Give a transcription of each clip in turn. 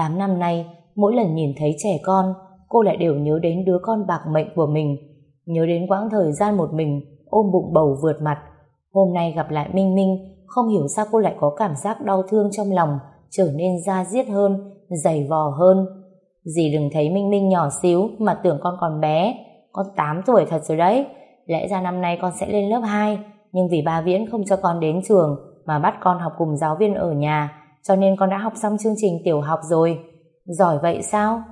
8 năm nay, mỗi lần nhìn thấy trẻ con, cô lại đều nhớ đến đứa con bạc mệnh của mình, nhớ đến quãng thời gian một mình ôm bụng bầu vượt mặt. Hôm nay gặp lại Minh Minh, không hiểu sao cô lại có cảm giác đau thương trong lòng, trở nên da diết hơn, dày vò hơn. Dì đừng thấy Minh Minh nhỏ xíu mà tưởng con còn bé, con 8 tuổi thật rồi đấy. Lẽ ra năm nay con sẽ lên lớp 2, nhưng vì ba Viễn không cho con đến trường mà bắt con học cùng giáo viên ở nhà, cho nên con đã học xong chương trình tiểu học rồi. Giỏi vậy sao?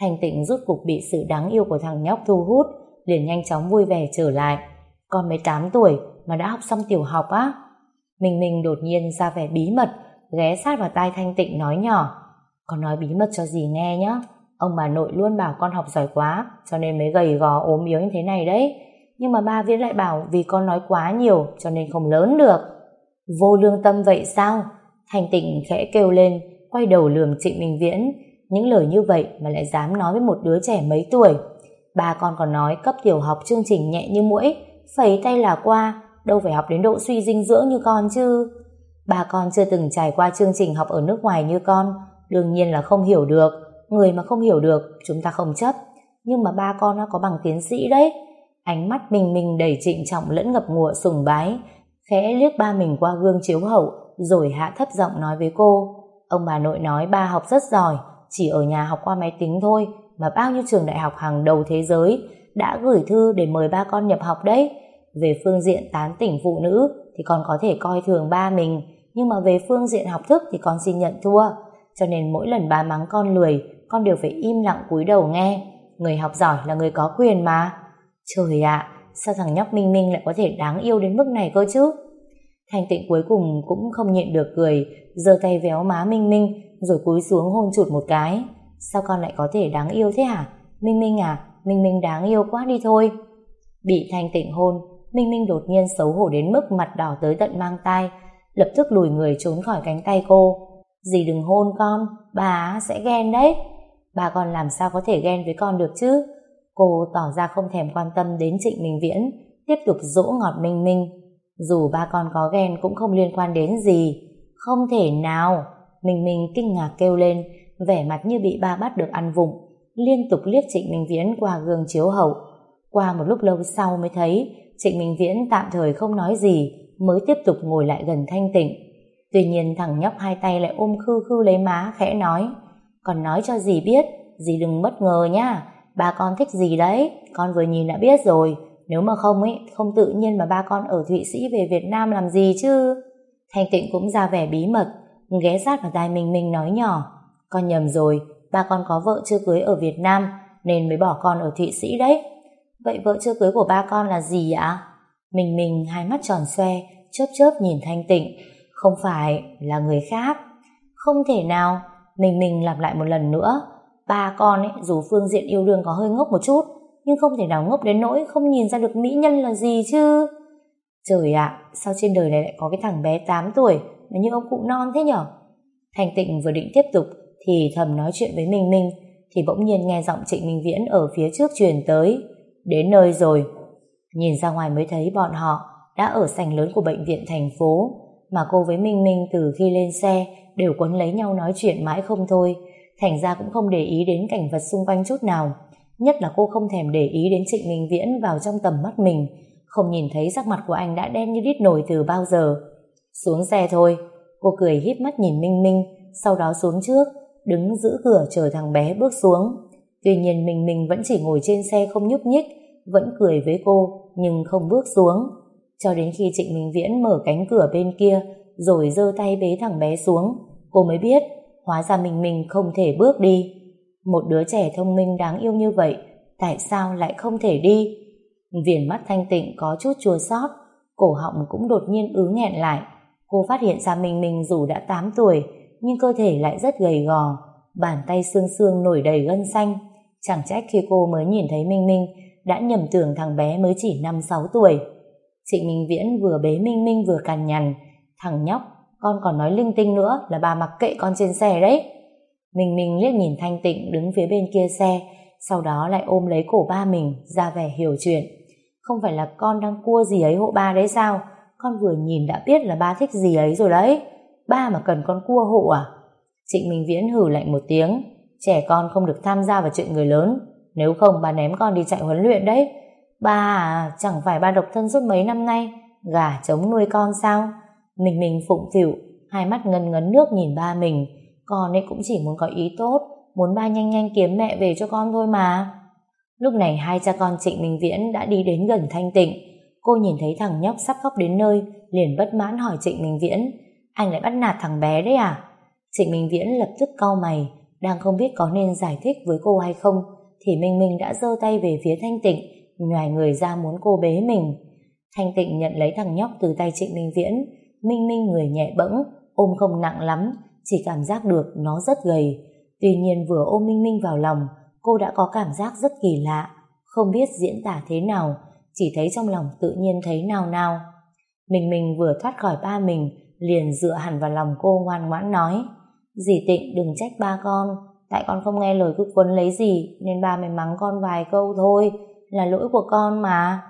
Thành tịnh rút cục bị sự đáng yêu của thằng nhóc thu hút, liền nhanh chóng vui vẻ trở lại. Con mới 8 tuổi mà đã học xong tiểu học á? Mình mình đột nhiên ra vẻ bí mật, ghé sát vào tai Thanh Tịnh nói nhỏ. Con nói bí mật cho dì nghe nhé. Ông bà nội luôn bảo con học giỏi quá, cho nên mới gầy gò ốm yếu như thế này đấy. Nhưng mà ba Viễn lại bảo vì con nói quá nhiều, cho nên không lớn được. Vô lương tâm vậy sao? Thanh Tịnh khẽ kêu lên, quay đầu lườm Trịnh Minh Viễn. Những lời như vậy mà lại dám nói với một đứa trẻ mấy tuổi. Ba con còn nói cấp tiểu học chương trình nhẹ như mũi, phẩy tay là qua, đâu phải học đến độ suy dinh dưỡng như con chứ. Ba con chưa từng trải qua chương trình học ở nước ngoài như con, đương nhiên là không hiểu được. Người mà không hiểu được, chúng ta không chấp. Nhưng mà ba con nó có bằng tiến sĩ đấy. Ánh mắt mình mình đầy trịnh trọng lẫn ngập ngụa sùng bái, khẽ liếc ba mình qua gương chiếu hậu, rồi hạ thấp giọng nói với cô. Ông bà nội nói ba học rất giỏi, chỉ ở nhà học qua máy tính thôi, mà bao nhiêu trường đại học hàng đầu thế giới đã gửi thư để mời ba con nhập học đấy. Về phương diện tán tỉnh phụ nữ thì con có thể coi thường ba mình, nhưng mà về phương diện học thức thì con xin nhận thua. Cho nên mỗi lần ba mắng con lười, con đều phải im lặng cúi đầu nghe. Người học giỏi là người có quyền mà. Trời ạ, sao thằng nhóc Minh Minh lại có thể đáng yêu đến mức này cơ chứ? Thanh tịnh cuối cùng cũng không nhịn được cười, giơ tay véo má Minh Minh, rồi cúi xuống hôn chụt một cái. Sao con lại có thể đáng yêu thế hả? Minh Minh à, Minh Minh đáng yêu quá đi thôi. Bị Thanh tịnh hôn, Minh Minh đột nhiên xấu hổ đến mức mặt đỏ tới tận mang tai, lập tức lùi người trốn khỏi cánh tay cô. Dì đừng hôn con, bà sẽ ghen đấy. Bà còn làm sao có thể ghen với con được chứ? Cô tỏ ra không thèm quan tâm đến Trịnh Minh Viễn, tiếp tục dỗ ngọt Minh Minh. Dù ba con có ghen cũng không liên quan đến gì. Không thể nào. Minh Minh kinh ngạc kêu lên, vẻ mặt như bị ba bắt được ăn vụng, liên tục liếc Trịnh Minh Viễn qua gương chiếu hậu. Qua một lúc lâu sau mới thấy Trịnh Minh Viễn tạm thời không nói gì, mới tiếp tục ngồi lại gần thanh tịnh. Tuy nhiên thằng nhóc hai tay lại ôm khư khư lấy má khẽ nói, còn nói cho dì biết, dì đừng bất ngờ nhá, ba con thích gì đấy, con vừa nhìn đã biết rồi, nếu mà không ấy, không tự nhiên mà ba con ở Thụy Sĩ về Việt Nam làm gì chứ. Thanh tịnh cũng ra vẻ bí mật, ghé sát vào tai mình mình nói nhỏ, con nhầm rồi, ba con có vợ chưa cưới ở Việt Nam, nên mới bỏ con ở Thụy Sĩ đấy. Vậy vợ chưa cưới của ba con là gì ạ? Mình mình hai mắt tròn xoe, chớp chớp nhìn thanh tịnh, không phải là người khác. Không thể nào, mình mình lặp lại một lần nữa, ba con ấy, dù phương diện yêu đương có hơi ngốc một chút, nhưng không thể nào ngốc đến nỗi không nhìn ra được mỹ nhân là gì chứ. Trời ạ, sao trên đời này lại có cái thằng bé 8 tuổi mà như ông cụ non thế nhở? Thành tịnh vừa định tiếp tục thì thầm nói chuyện với Minh Minh thì bỗng nhiên nghe giọng Trịnh Minh Viễn ở phía trước truyền tới. Đến nơi rồi. Nhìn ra ngoài mới thấy bọn họ đã ở sảnh lớn của bệnh viện thành phố mà cô với Minh Minh từ khi lên xe đều quấn lấy nhau nói chuyện mãi không thôi thành ra cũng không để ý đến cảnh vật xung quanh chút nào nhất là cô không thèm để ý đến Trịnh Minh Viễn vào trong tầm mắt mình. Không nhìn thấy sắc mặt của anh đã đen như đít nổi từ bao giờ. Xuống xe thôi. Cô cười híp mắt nhìn Minh Minh, sau đó xuống trước, đứng giữ cửa chờ thằng bé bước xuống. Tuy nhiên Minh Minh vẫn chỉ ngồi trên xe không nhúc nhích, vẫn cười với cô, nhưng không bước xuống. Cho đến khi Trịnh Minh Viễn mở cánh cửa bên kia, rồi giơ tay bế thằng bé xuống, cô mới biết, hóa ra Minh Minh không thể bước đi một đứa trẻ thông minh đáng yêu như vậy, tại sao lại không thể đi? Viền mắt thanh tịnh có chút chua xót, cổ họng cũng đột nhiên ứ nghẹn lại. Cô phát hiện ra mình mình dù đã 8 tuổi, nhưng cơ thể lại rất gầy gò, bàn tay xương xương nổi đầy gân xanh. Chẳng trách khi cô mới nhìn thấy Minh Minh, đã nhầm tưởng thằng bé mới chỉ 5-6 tuổi. Trịnh Minh Viễn vừa bế Minh Minh vừa cằn nhằn, thằng nhóc, con còn nói linh tinh nữa là bà mặc kệ con trên xe đấy. Mình mình liếc nhìn Thanh Tịnh đứng phía bên kia xe, sau đó lại ôm lấy cổ ba mình, ra vẻ hiểu chuyện. Không phải là con đang cua gì ấy hộ ba đấy sao? Con vừa nhìn đã biết là ba thích gì ấy rồi đấy. Ba mà cần con cua hộ à? Trịnh Minh Viễn hử lạnh một tiếng, trẻ con không được tham gia vào chuyện người lớn, nếu không bà ném con đi chạy huấn luyện đấy. Ba à, chẳng phải ba độc thân suốt mấy năm nay, gà chống nuôi con sao? Mình mình phụng phịu, hai mắt ngân ngấn nước nhìn ba mình, con ấy cũng chỉ muốn có ý tốt, muốn ba nhanh nhanh kiếm mẹ về cho con thôi mà. Lúc này hai cha con Trịnh Minh Viễn đã đi đến gần Thanh Tịnh. Cô nhìn thấy thằng nhóc sắp khóc đến nơi, liền bất mãn hỏi Trịnh Minh Viễn, anh lại bắt nạt thằng bé đấy à? Trịnh Minh Viễn lập tức cau mày, đang không biết có nên giải thích với cô hay không, thì Minh Minh đã giơ tay về phía Thanh Tịnh, nhòi người ra muốn cô bế mình. Thanh Tịnh nhận lấy thằng nhóc từ tay Trịnh Minh Viễn, Minh Minh người nhẹ bẫng, ôm không nặng lắm, chỉ cảm giác được nó rất gầy. Tuy nhiên vừa ôm Minh Minh vào lòng, cô đã có cảm giác rất kỳ lạ, không biết diễn tả thế nào, chỉ thấy trong lòng tự nhiên thấy nào nào. Mình mình vừa thoát khỏi ba mình, liền dựa hẳn vào lòng cô ngoan ngoãn nói, dì Tịnh đừng trách ba con, tại con không nghe lời cứ quấn lấy gì, nên ba mới mắng con vài câu thôi, là lỗi của con mà.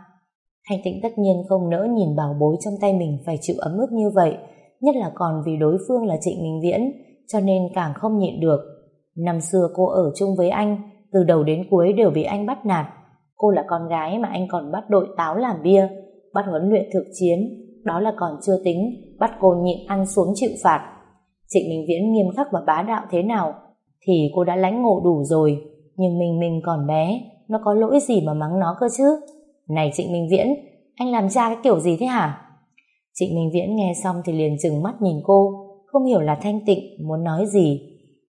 Thanh Tịnh tất nhiên không nỡ nhìn bảo bối trong tay mình phải chịu ấm ức như vậy, nhất là còn vì đối phương là Trịnh Minh Viễn, cho nên càng không nhịn được. Năm xưa cô ở chung với anh, từ đầu đến cuối đều bị anh bắt nạt. Cô là con gái mà anh còn bắt đội táo làm bia, bắt huấn luyện thực chiến, đó là còn chưa tính, bắt cô nhịn ăn xuống chịu phạt. Trịnh Minh Viễn nghiêm khắc và bá đạo thế nào, thì cô đã lãnh ngộ đủ rồi, nhưng mình mình còn bé, nó có lỗi gì mà mắng nó cơ chứ? Này Trịnh Minh Viễn, anh làm cha cái kiểu gì thế hả? Trịnh Minh Viễn nghe xong thì liền trừng mắt nhìn cô, không hiểu là Thanh Tịnh muốn nói gì.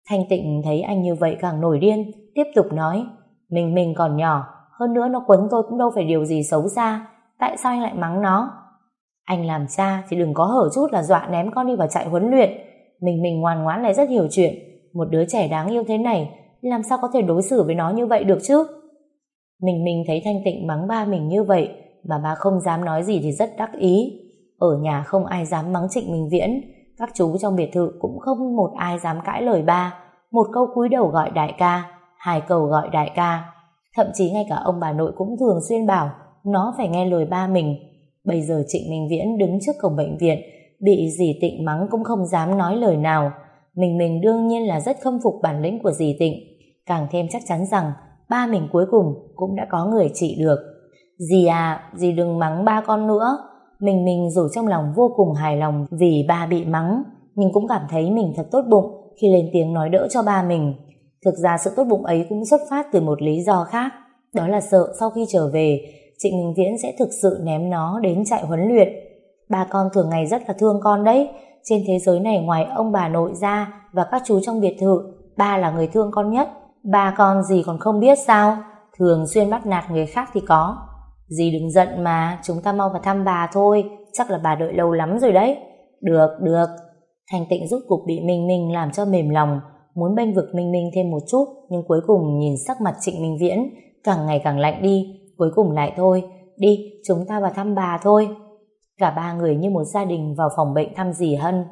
Thanh Tịnh thấy anh như vậy càng nổi điên, tiếp tục nói, mình mình còn nhỏ, hơn nữa nó quấn tôi cũng đâu phải điều gì xấu xa, tại sao anh lại mắng nó? Anh làm cha thì đừng có hở chút là dọa ném con đi vào chạy huấn luyện, mình mình ngoan ngoãn lại rất hiểu chuyện, một đứa trẻ đáng yêu thế này, làm sao có thể đối xử với nó như vậy được chứ? Mình mình thấy Thanh Tịnh mắng ba mình như vậy, mà ba không dám nói gì thì rất đắc ý. Ở nhà không ai dám mắng Trịnh Minh Viễn, các chú trong biệt thự cũng không một ai dám cãi lời ba. Một câu cúi đầu gọi đại ca, hai câu gọi đại ca. Thậm chí ngay cả ông bà nội cũng thường xuyên bảo nó phải nghe lời ba mình. Bây giờ Trịnh Minh Viễn đứng trước cổng bệnh viện, bị dì Tịnh mắng cũng không dám nói lời nào. Mình mình đương nhiên là rất khâm phục bản lĩnh của dì Tịnh, càng thêm chắc chắn rằng ba mình cuối cùng cũng đã có người trị được. Dì à, dì đừng mắng ba con nữa. Mình mình dù trong lòng vô cùng hài lòng vì ba bị mắng, nhưng cũng cảm thấy mình thật tốt bụng khi lên tiếng nói đỡ cho ba mình. Thực ra sự tốt bụng ấy cũng xuất phát từ một lý do khác, đó là sợ sau khi trở về, chị Minh Viễn sẽ thực sự ném nó đến chạy huấn luyện. Ba con thường ngày rất là thương con đấy, trên thế giới này ngoài ông bà nội ra và các chú trong biệt thự, ba là người thương con nhất. Ba con gì còn không biết sao, thường xuyên bắt nạt người khác thì có. Dì đừng giận mà, chúng ta mau vào thăm bà thôi, chắc là bà đợi lâu lắm rồi đấy. Được, được. Thành tịnh rút cục bị Minh Minh làm cho mềm lòng, muốn bênh vực Minh Minh thêm một chút, nhưng cuối cùng nhìn sắc mặt Trịnh Minh Viễn càng ngày càng lạnh đi, cuối cùng lại thôi, đi, chúng ta vào thăm bà thôi. Cả ba người như một gia đình vào phòng bệnh thăm dì Hân.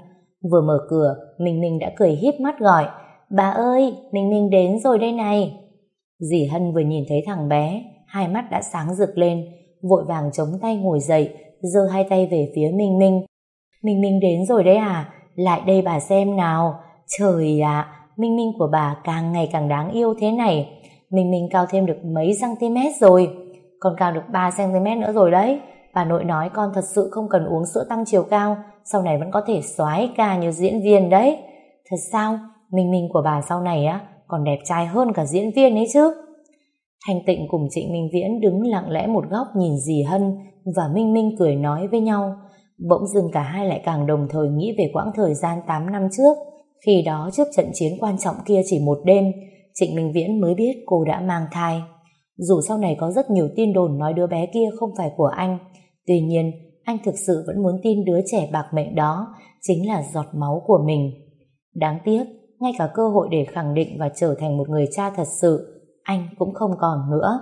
Vừa mở cửa, Minh Minh đã cười híp mắt gọi, bà ơi, Minh Minh đến rồi đây này. Dì Hân vừa nhìn thấy thằng bé, hai mắt đã sáng rực lên, vội vàng chống tay ngồi dậy, giơ hai tay về phía Minh Minh. Minh Minh đến rồi đấy à, lại đây bà xem nào. Trời ạ, Minh Minh của bà càng ngày càng đáng yêu thế này. Minh Minh cao thêm được mấy cm rồi. Còn cao được 3 cm nữa rồi đấy. Bà nội nói con thật sự không cần uống sữa tăng chiều cao, sau này vẫn có thể xoái ca như diễn viên đấy. Thật sao? Minh Minh của bà sau này á còn đẹp trai hơn cả diễn viên ấy chứ. Thanh Tịnh cùng Trịnh Minh Viễn đứng lặng lẽ một góc nhìn dì Hân và Minh Minh cười nói với nhau. Bỗng dưng cả hai lại càng đồng thời nghĩ về quãng thời gian 8 năm trước. Khi đó trước trận chiến quan trọng kia chỉ một đêm, Trịnh Minh Viễn mới biết cô đã mang thai. Dù sau này có rất nhiều tin đồn nói đứa bé kia không phải của anh, tuy nhiên anh thực sự vẫn muốn tin đứa trẻ bạc mệnh đó chính là giọt máu của mình. Đáng tiếc, ngay cả cơ hội để khẳng định và trở thành một người cha thật sự, anh cũng không còn nữa.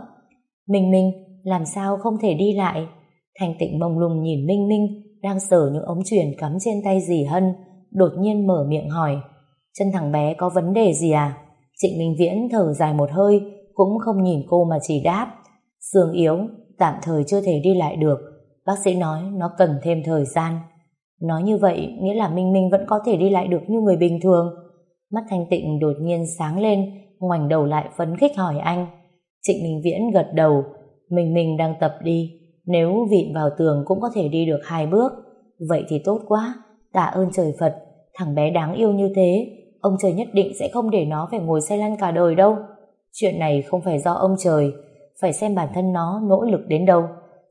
Minh Minh, làm sao không thể đi lại? Thành tịnh mông lung nhìn Minh Minh đang sờ những ống truyền cắm trên tay dì Hân, đột nhiên mở miệng hỏi. Chân thằng bé có vấn đề gì à? Trịnh Minh Viễn thở dài một hơi, cũng không nhìn cô mà chỉ đáp. Sương yếu, tạm thời chưa thể đi lại được. Bác sĩ nói nó cần thêm thời gian. Nói như vậy nghĩa là Minh Minh vẫn có thể đi lại được như người bình thường. Mắt Thanh Tịnh đột nhiên sáng lên, ngoảnh đầu lại phấn khích hỏi anh. Trịnh Minh Viễn gật đầu, mình mình đang tập đi, nếu vịn vào tường cũng có thể đi được hai bước. Vậy thì tốt quá, tạ ơn trời Phật, thằng bé đáng yêu như thế, ông trời nhất định sẽ không để nó phải ngồi xe lăn cả đời đâu. Chuyện này không phải do ông trời, phải xem bản thân nó nỗ lực đến đâu.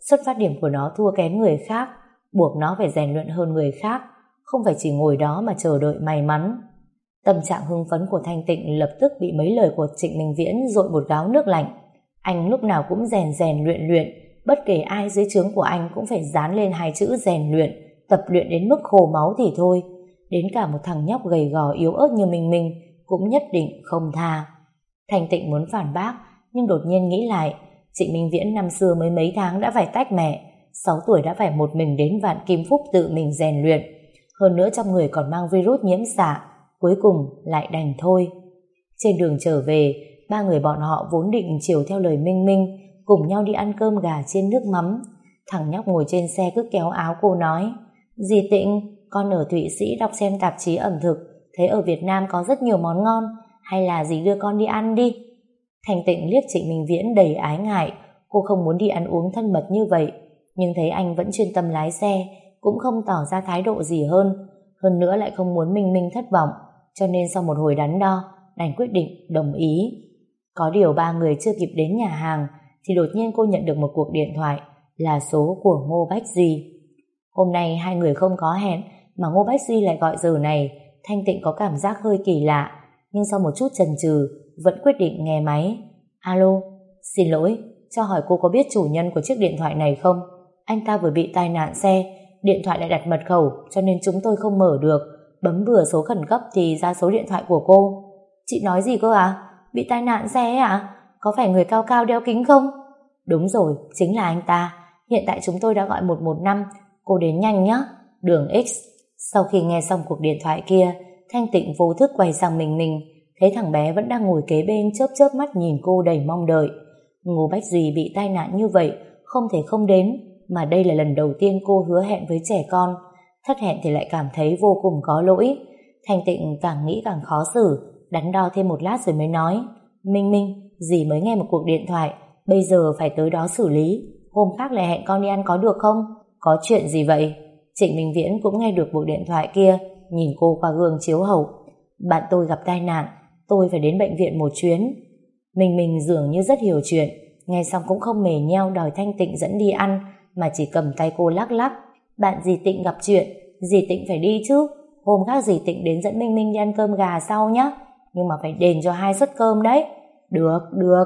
Xuất phát điểm của nó thua kém người khác, buộc nó phải rèn luyện hơn người khác, không phải chỉ ngồi đó mà chờ đợi may mắn. Tâm trạng hưng phấn của Thanh Tịnh lập tức bị mấy lời của Trịnh Minh Viễn dội một gáo nước lạnh. Anh lúc nào cũng rèn rèn luyện luyện, bất kể ai dưới trướng của anh cũng phải dán lên hai chữ rèn luyện, tập luyện đến mức khô máu thì thôi. Đến cả một thằng nhóc gầy gò yếu ớt như Minh Minh cũng nhất định không tha. Thanh Tịnh muốn phản bác, nhưng đột nhiên nghĩ lại, Trịnh Minh Viễn năm xưa mới mấy tháng đã phải tách mẹ, 6 tuổi đã phải một mình đến vạn kim phúc tự mình rèn luyện. Hơn nữa trong người còn mang virus nhiễm xạ, cuối cùng lại đành thôi. Trên đường trở về, ba người bọn họ vốn định chiều theo lời Minh Minh, cùng nhau đi ăn cơm gà trên nước mắm. Thằng nhóc ngồi trên xe cứ kéo áo cô nói, Dì Tịnh, con ở Thụy Sĩ đọc xem tạp chí ẩm thực, thấy ở Việt Nam có rất nhiều món ngon, hay là dì đưa con đi ăn đi. Thành Tịnh liếc chị Minh Viễn đầy ái ngại, cô không muốn đi ăn uống thân mật như vậy, nhưng thấy anh vẫn chuyên tâm lái xe, cũng không tỏ ra thái độ gì hơn, hơn nữa lại không muốn Minh Minh thất vọng, cho nên sau một hồi đắn đo, đành quyết định đồng ý. Có điều ba người chưa kịp đến nhà hàng, thì đột nhiên cô nhận được một cuộc điện thoại, là số của Ngô Bách Duy. Hôm nay hai người không có hẹn, mà Ngô Bách Duy lại gọi giờ này, Thanh Tịnh có cảm giác hơi kỳ lạ, nhưng sau một chút chần chừ vẫn quyết định nghe máy. Alo, xin lỗi, cho hỏi cô có biết chủ nhân của chiếc điện thoại này không? Anh ta vừa bị tai nạn xe, điện thoại lại đặt mật khẩu cho nên chúng tôi không mở được. Bấm vừa số khẩn cấp thì ra số điện thoại của cô. Chị nói gì cơ à? Bị tai nạn xe à? Có phải người cao cao đeo kính không? Đúng rồi, chính là anh ta. Hiện tại chúng tôi đã gọi 115, cô đến nhanh nhé. Đường X. Sau khi nghe xong cuộc điện thoại kia, Thanh Tịnh vô thức quay sang mình mình, thấy thằng bé vẫn đang ngồi kế bên chớp chớp mắt nhìn cô đầy mong đợi. Ngô Bách Duy bị tai nạn như vậy, không thể không đến, mà đây là lần đầu tiên cô hứa hẹn với trẻ con. Thất hẹn thì lại cảm thấy vô cùng có lỗi. Thanh Tịnh càng nghĩ càng khó xử, đắn đo thêm một lát rồi mới nói. Minh Minh, dì mới nghe một cuộc điện thoại, bây giờ phải tới đó xử lý. Hôm khác lại hẹn con đi ăn có được không? Có chuyện gì vậy? Trịnh Minh Viễn cũng nghe được cuộc điện thoại kia, nhìn cô qua gương chiếu hậu. Bạn tôi gặp tai nạn, tôi phải đến bệnh viện một chuyến. Minh Minh dường như rất hiểu chuyện, nghe xong cũng không mề nheo đòi Thanh Tịnh dẫn đi ăn, mà chỉ cầm tay cô lắc lắc. Bạn dì Tịnh gặp chuyện, dì Tịnh phải đi chứ. Hôm khác dì Tịnh đến dẫn Minh Minh đi ăn cơm gà sau nhé. Nhưng mà phải đền cho hai suất cơm đấy. Được, được.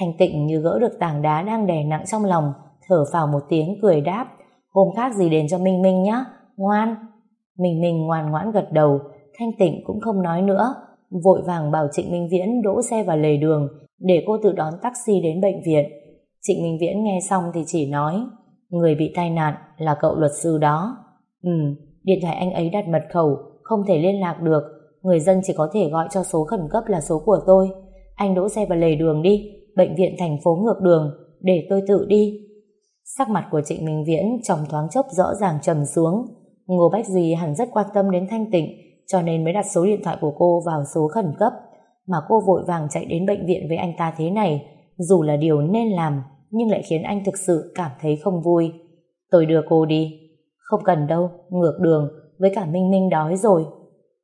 thành Tịnh như gỡ được tảng đá đang đè nặng trong lòng, thở phào một tiếng cười đáp. Hôm khác dì đền cho Minh Minh nhé, ngoan. Minh Minh ngoan ngoãn gật đầu, Thanh Tịnh cũng không nói nữa, vội vàng bảo Trịnh Minh Viễn đỗ xe vào lề đường để cô tự đón taxi đến bệnh viện. Trịnh Minh Viễn nghe xong thì chỉ nói người bị tai nạn là cậu luật sư đó. Ừ, điện thoại anh ấy đặt mật khẩu, không thể liên lạc được, người dân chỉ có thể gọi cho số khẩn cấp là số của tôi. Anh đỗ xe vào lề đường đi, bệnh viện thành phố ngược đường, để tôi tự đi. Sắc mặt của Trịnh Minh Viễn trong thoáng chốc rõ ràng trầm xuống. Ngô Bách Duy hẳn rất quan tâm đến Thanh Tịnh, cho nên mới đặt số điện thoại của cô vào số khẩn cấp. Mà cô vội vàng chạy đến bệnh viện với anh ta thế này, dù là điều nên làm, nhưng lại khiến anh thực sự cảm thấy không vui. Tôi đưa cô đi. Không cần đâu, ngược đường, với cả Minh Minh đói rồi.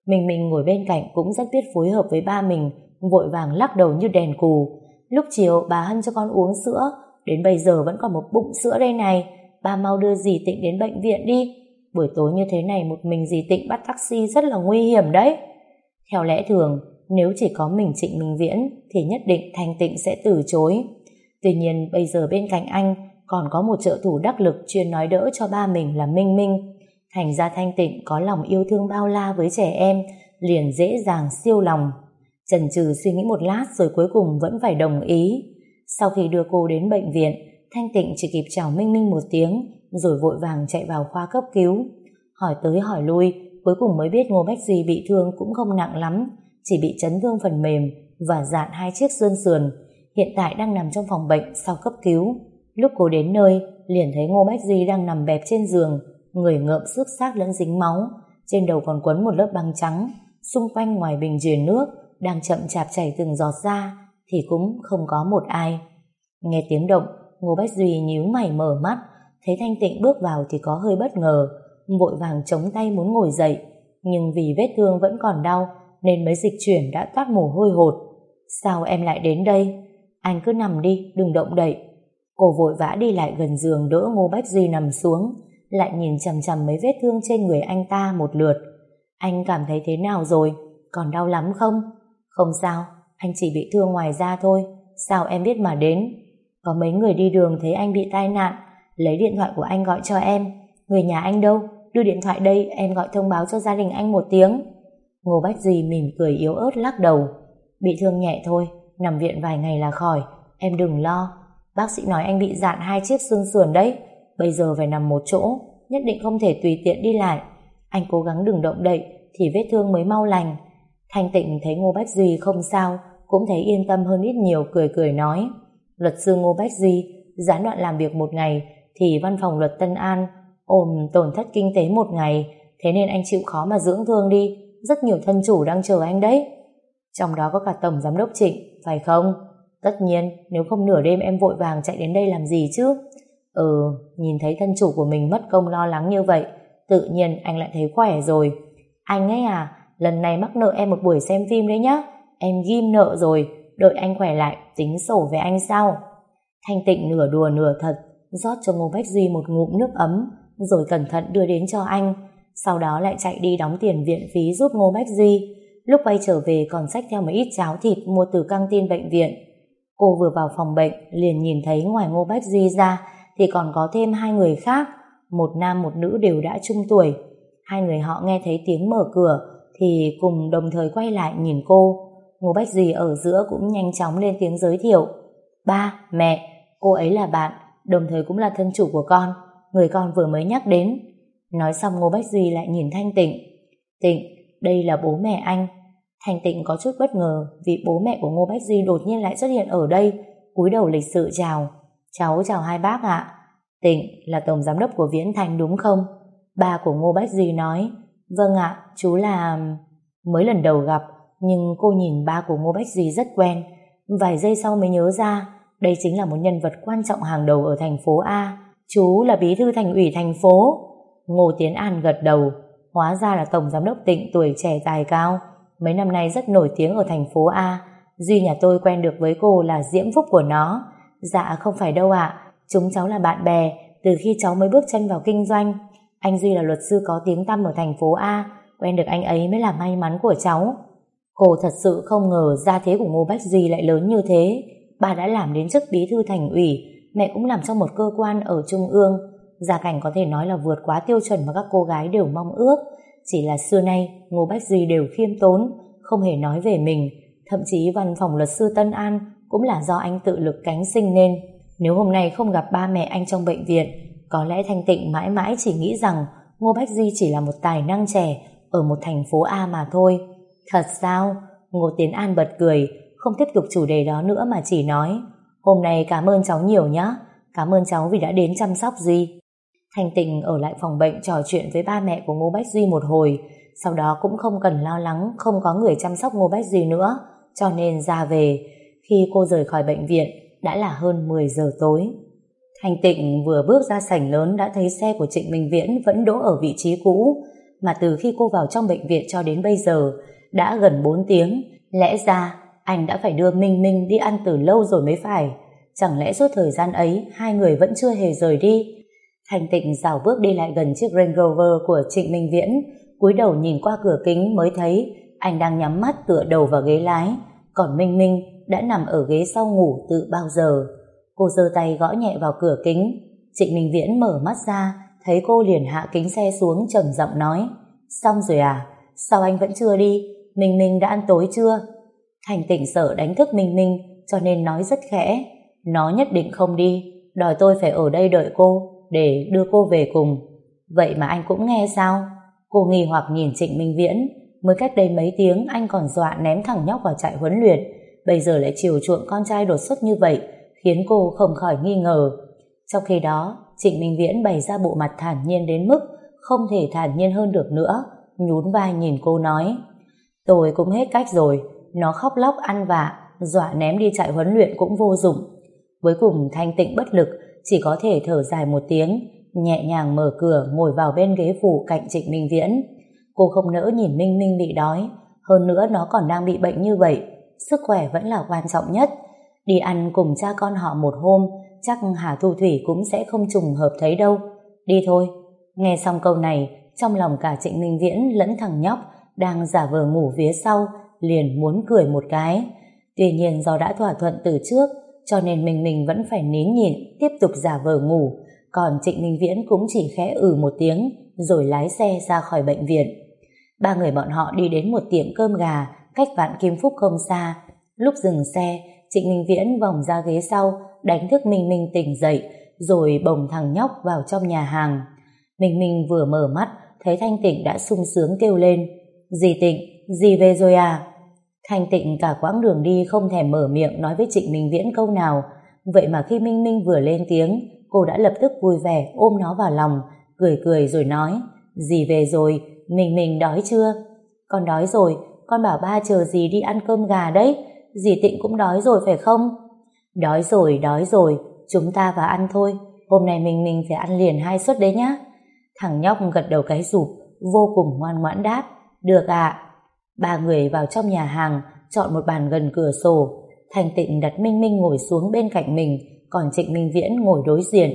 Minh Minh ngồi bên cạnh cũng rất biết phối hợp với ba mình, vội vàng lắc đầu như đèn cù. Lúc chiều bà Hân cho con uống sữa, đến bây giờ vẫn còn một bụng sữa đây này. Ba mau đưa dì Tịnh đến bệnh viện đi. Buổi tối như thế này một mình dì Tịnh bắt taxi rất là nguy hiểm đấy. Theo lẽ thường, nếu chỉ có mình Trịnh Minh Viễn thì nhất định Thanh Tịnh sẽ từ chối. Tuy nhiên bây giờ bên cạnh anh còn có một trợ thủ đắc lực chuyên nói đỡ cho ba mình là Minh Minh. Thành ra Thanh Tịnh có lòng yêu thương bao la với trẻ em, liền dễ dàng siêu lòng. Trần trừ suy nghĩ một lát rồi cuối cùng vẫn phải đồng ý. Sau khi đưa cô đến bệnh viện, Thanh Tịnh chỉ kịp chào Minh Minh một tiếng, rồi vội vàng chạy vào khoa cấp cứu. Hỏi tới hỏi lui, cuối cùng mới biết Ngô Bách Duy bị thương cũng không nặng lắm, chỉ bị chấn thương phần mềm và dạn hai chiếc xương sườn, hiện tại đang nằm trong phòng bệnh sau cấp cứu. Lúc cô đến nơi, liền thấy Ngô Bách Duy đang nằm bẹp trên giường, người ngợm xước xác lẫn dính máu, trên đầu còn quấn một lớp băng trắng, xung quanh ngoài bình diền nước đang chậm chạp chảy từng giọt ra thì cũng không có một ai. Nghe tiếng động, Ngô Bách Duy nhíu mày mở mắt, thấy Thanh Tịnh bước vào thì có hơi bất ngờ, vội vàng chống tay muốn ngồi dậy, nhưng vì vết thương vẫn còn đau nên mới dịch chuyển đã toát mồ hôi hột. Sao em lại đến đây? Anh cứ nằm đi, đừng động đậy. Cô vội vã đi lại gần giường đỡ Ngô Bách Duy nằm xuống, lại nhìn chằm chằm mấy vết thương trên người anh ta một lượt. Anh cảm thấy thế nào rồi? Còn đau lắm không? Không sao, anh chỉ bị thương ngoài da thôi. Sao em biết mà đến? Có mấy người đi đường thấy anh bị tai nạn, lấy điện thoại của anh gọi cho em. Người nhà anh đâu? Đưa điện thoại đây, em gọi thông báo cho gia đình anh một tiếng. Ngô Bách Duy mỉm cười yếu ớt lắc đầu. Bị thương nhẹ thôi, nằm viện vài ngày là khỏi. Em đừng lo. Bác sĩ nói anh bị dạn hai chiếc xương sườn đấy. Bây giờ phải nằm một chỗ, nhất định không thể tùy tiện đi lại. Anh cố gắng đừng động đậy, thì vết thương mới mau lành. Thanh tịnh thấy Ngô Bách Duy không sao, cũng thấy yên tâm hơn ít nhiều cười cười nói. Luật sư Ngô Bách Duy gián đoạn làm việc một ngày thì văn phòng luật Tân An ôm tổn thất kinh tế một ngày thế nên anh chịu khó mà dưỡng thương đi rất nhiều thân chủ đang chờ anh đấy trong đó có cả Tổng Giám đốc Trịnh phải không? Tất nhiên nếu không nửa đêm em vội vàng chạy đến đây làm gì chứ? Ừ, nhìn thấy thân chủ của mình mất công lo lắng như vậy tự nhiên anh lại thấy khỏe rồi. Anh ấy à, lần này mắc nợ em một buổi xem phim đấy nhá. Em ghim nợ rồi đợi anh khỏe lại tính sổ với anh sau. Thanh tịnh nửa đùa nửa thật rót cho Ngô Bách Duy một ngụm nước ấm rồi cẩn thận đưa đến cho anh. Sau đó lại chạy đi đóng tiền viện phí giúp Ngô Bách Duy lúc quay trở về còn xách theo một ít cháo thịt mua từ căng tin bệnh viện cô vừa vào phòng bệnh liền nhìn thấy ngoài Ngô Bách Duy ra thì còn có thêm hai người khác một nam một nữ đều đã trung tuổi hai người họ nghe thấy tiếng mở cửa thì cùng đồng thời quay lại nhìn cô Ngô Bách Duy ở giữa cũng nhanh chóng lên tiếng giới thiệu. Ba, mẹ, cô ấy là bạn, đồng thời cũng là thân chủ của con, người con vừa mới nhắc đến. Nói xong Ngô Bách Duy lại nhìn Thanh Tịnh. Tịnh, đây là bố mẹ anh. thành Tịnh có chút bất ngờ vì bố mẹ của Ngô Bách Duy đột nhiên lại xuất hiện ở đây, cúi đầu lịch sự chào. Cháu chào hai bác ạ. Tịnh là tổng giám đốc của Viễn Thành đúng không? Ba của Ngô Bách Duy nói. Vâng ạ, chú là... Mới lần đầu gặp, nhưng cô nhìn ba của Ngô Bách Duy rất quen. Vài giây sau mới nhớ ra, đây chính là một nhân vật quan trọng hàng đầu ở thành phố A. Chú là bí thư thành ủy thành phố. Ngô Tiến An gật đầu, hóa ra là tổng giám đốc tịnh tuổi trẻ tài cao. Mấy năm nay rất nổi tiếng ở thành phố A. Duy nhà tôi quen được với cô là diễm phúc của nó. Dạ không phải đâu ạ, chúng cháu là bạn bè, từ khi cháu mới bước chân vào kinh doanh. Anh Duy là luật sư có tiếng tăm ở thành phố A, quen được anh ấy mới là may mắn của cháu. Cô thật sự không ngờ gia thế của Ngô Bách Duy lại lớn như thế. Bà đã làm đến chức bí thư thành ủy, mẹ cũng làm trong một cơ quan ở Trung ương. Gia cảnh có thể nói là vượt quá tiêu chuẩn mà các cô gái đều mong ước. Chỉ là xưa nay, Ngô Bách Duy đều khiêm tốn, không hề nói về mình. Thậm chí văn phòng luật sư Tân An cũng là do anh tự lực cánh sinh nên. Nếu hôm nay không gặp ba mẹ anh trong bệnh viện, có lẽ Thanh Tịnh mãi mãi chỉ nghĩ rằng Ngô Bách Duy chỉ là một tài năng trẻ ở một thành phố A mà thôi. Thật sao? Ngô Tiến An bật cười, không tiếp tục chủ đề đó nữa mà chỉ nói Hôm nay cảm ơn cháu nhiều nhé, cảm ơn cháu vì đã đến chăm sóc Duy. Thanh Tịnh ở lại phòng bệnh trò chuyện với ba mẹ của Ngô Bách Duy một hồi, sau đó cũng không cần lo lắng không có người chăm sóc Ngô Bách Duy nữa, cho nên ra về. Khi cô rời khỏi bệnh viện, đã là hơn 10 giờ tối. Thanh Tịnh vừa bước ra sảnh lớn đã thấy xe của Trịnh Minh Viễn vẫn đỗ ở vị trí cũ, mà từ khi cô vào trong bệnh viện cho đến bây giờ, đã gần 4 tiếng, lẽ ra anh đã phải đưa Minh Minh đi ăn từ lâu rồi mới phải. Chẳng lẽ suốt thời gian ấy hai người vẫn chưa hề rời đi? Thành tịnh dào bước đi lại gần chiếc Range Rover của Trịnh Minh Viễn, cúi đầu nhìn qua cửa kính mới thấy anh đang nhắm mắt tựa đầu vào ghế lái, còn Minh Minh đã nằm ở ghế sau ngủ từ bao giờ. Cô giơ tay gõ nhẹ vào cửa kính, Trịnh Minh Viễn mở mắt ra, thấy cô liền hạ kính xe xuống trầm giọng nói, xong rồi à, sao anh vẫn chưa đi, Minh Minh đã ăn tối chưa? Thành tỉnh sợ đánh thức Minh Minh cho nên nói rất khẽ. Nó nhất định không đi, đòi tôi phải ở đây đợi cô để đưa cô về cùng. Vậy mà anh cũng nghe sao? Cô nghi hoặc nhìn Trịnh Minh Viễn mới cách đây mấy tiếng anh còn dọa ném thằng nhóc vào trại huấn luyện bây giờ lại chiều chuộng con trai đột xuất như vậy khiến cô không khỏi nghi ngờ. Trong khi đó, Trịnh Minh Viễn bày ra bộ mặt thản nhiên đến mức không thể thản nhiên hơn được nữa nhún vai nhìn cô nói Tôi cũng hết cách rồi, nó khóc lóc ăn vạ, dọa ném đi trại huấn luyện cũng vô dụng. Cuối cùng thanh tịnh bất lực, chỉ có thể thở dài một tiếng, nhẹ nhàng mở cửa ngồi vào bên ghế phủ cạnh Trịnh Minh Viễn. Cô không nỡ nhìn Minh Minh bị đói, hơn nữa nó còn đang bị bệnh như vậy, sức khỏe vẫn là quan trọng nhất. Đi ăn cùng cha con họ một hôm, chắc Hà Thu Thủy cũng sẽ không trùng hợp thấy đâu. Đi thôi. Nghe xong câu này, trong lòng cả Trịnh Minh Viễn lẫn thằng nhóc đang giả vờ ngủ phía sau, liền muốn cười một cái. Tuy nhiên do đã thỏa thuận từ trước, cho nên mình mình vẫn phải nín nhịn, tiếp tục giả vờ ngủ, còn Trịnh Minh Viễn cũng chỉ khẽ ử ừ một tiếng, rồi lái xe ra khỏi bệnh viện. Ba người bọn họ đi đến một tiệm cơm gà, cách vạn Kim Phúc không xa. Lúc dừng xe, Trịnh Minh Viễn vòng ra ghế sau, đánh thức Minh Minh tỉnh dậy, rồi bồng thằng nhóc vào trong nhà hàng. Minh Minh vừa mở mắt, thấy Thanh Tịnh đã sung sướng kêu lên. Dì Tịnh, dì về rồi à? Thanh Tịnh cả quãng đường đi không thèm mở miệng nói với Trịnh Minh Viễn câu nào. Vậy mà khi Minh Minh vừa lên tiếng, cô đã lập tức vui vẻ ôm nó vào lòng, cười cười rồi nói, dì về rồi, Minh Minh đói chưa? Con đói rồi, con bảo ba chờ dì đi ăn cơm gà đấy, dì Tịnh cũng đói rồi phải không? Đói rồi, đói rồi, chúng ta vào ăn thôi, hôm nay Minh Minh phải ăn liền hai suất đấy nhá. Thằng nhóc gật đầu cái rụp, vô cùng ngoan ngoãn đáp, được ạ. Ba người vào trong nhà hàng, chọn một bàn gần cửa sổ, Thành Tịnh đặt Minh Minh ngồi xuống bên cạnh mình, còn Trịnh Minh Viễn ngồi đối diện.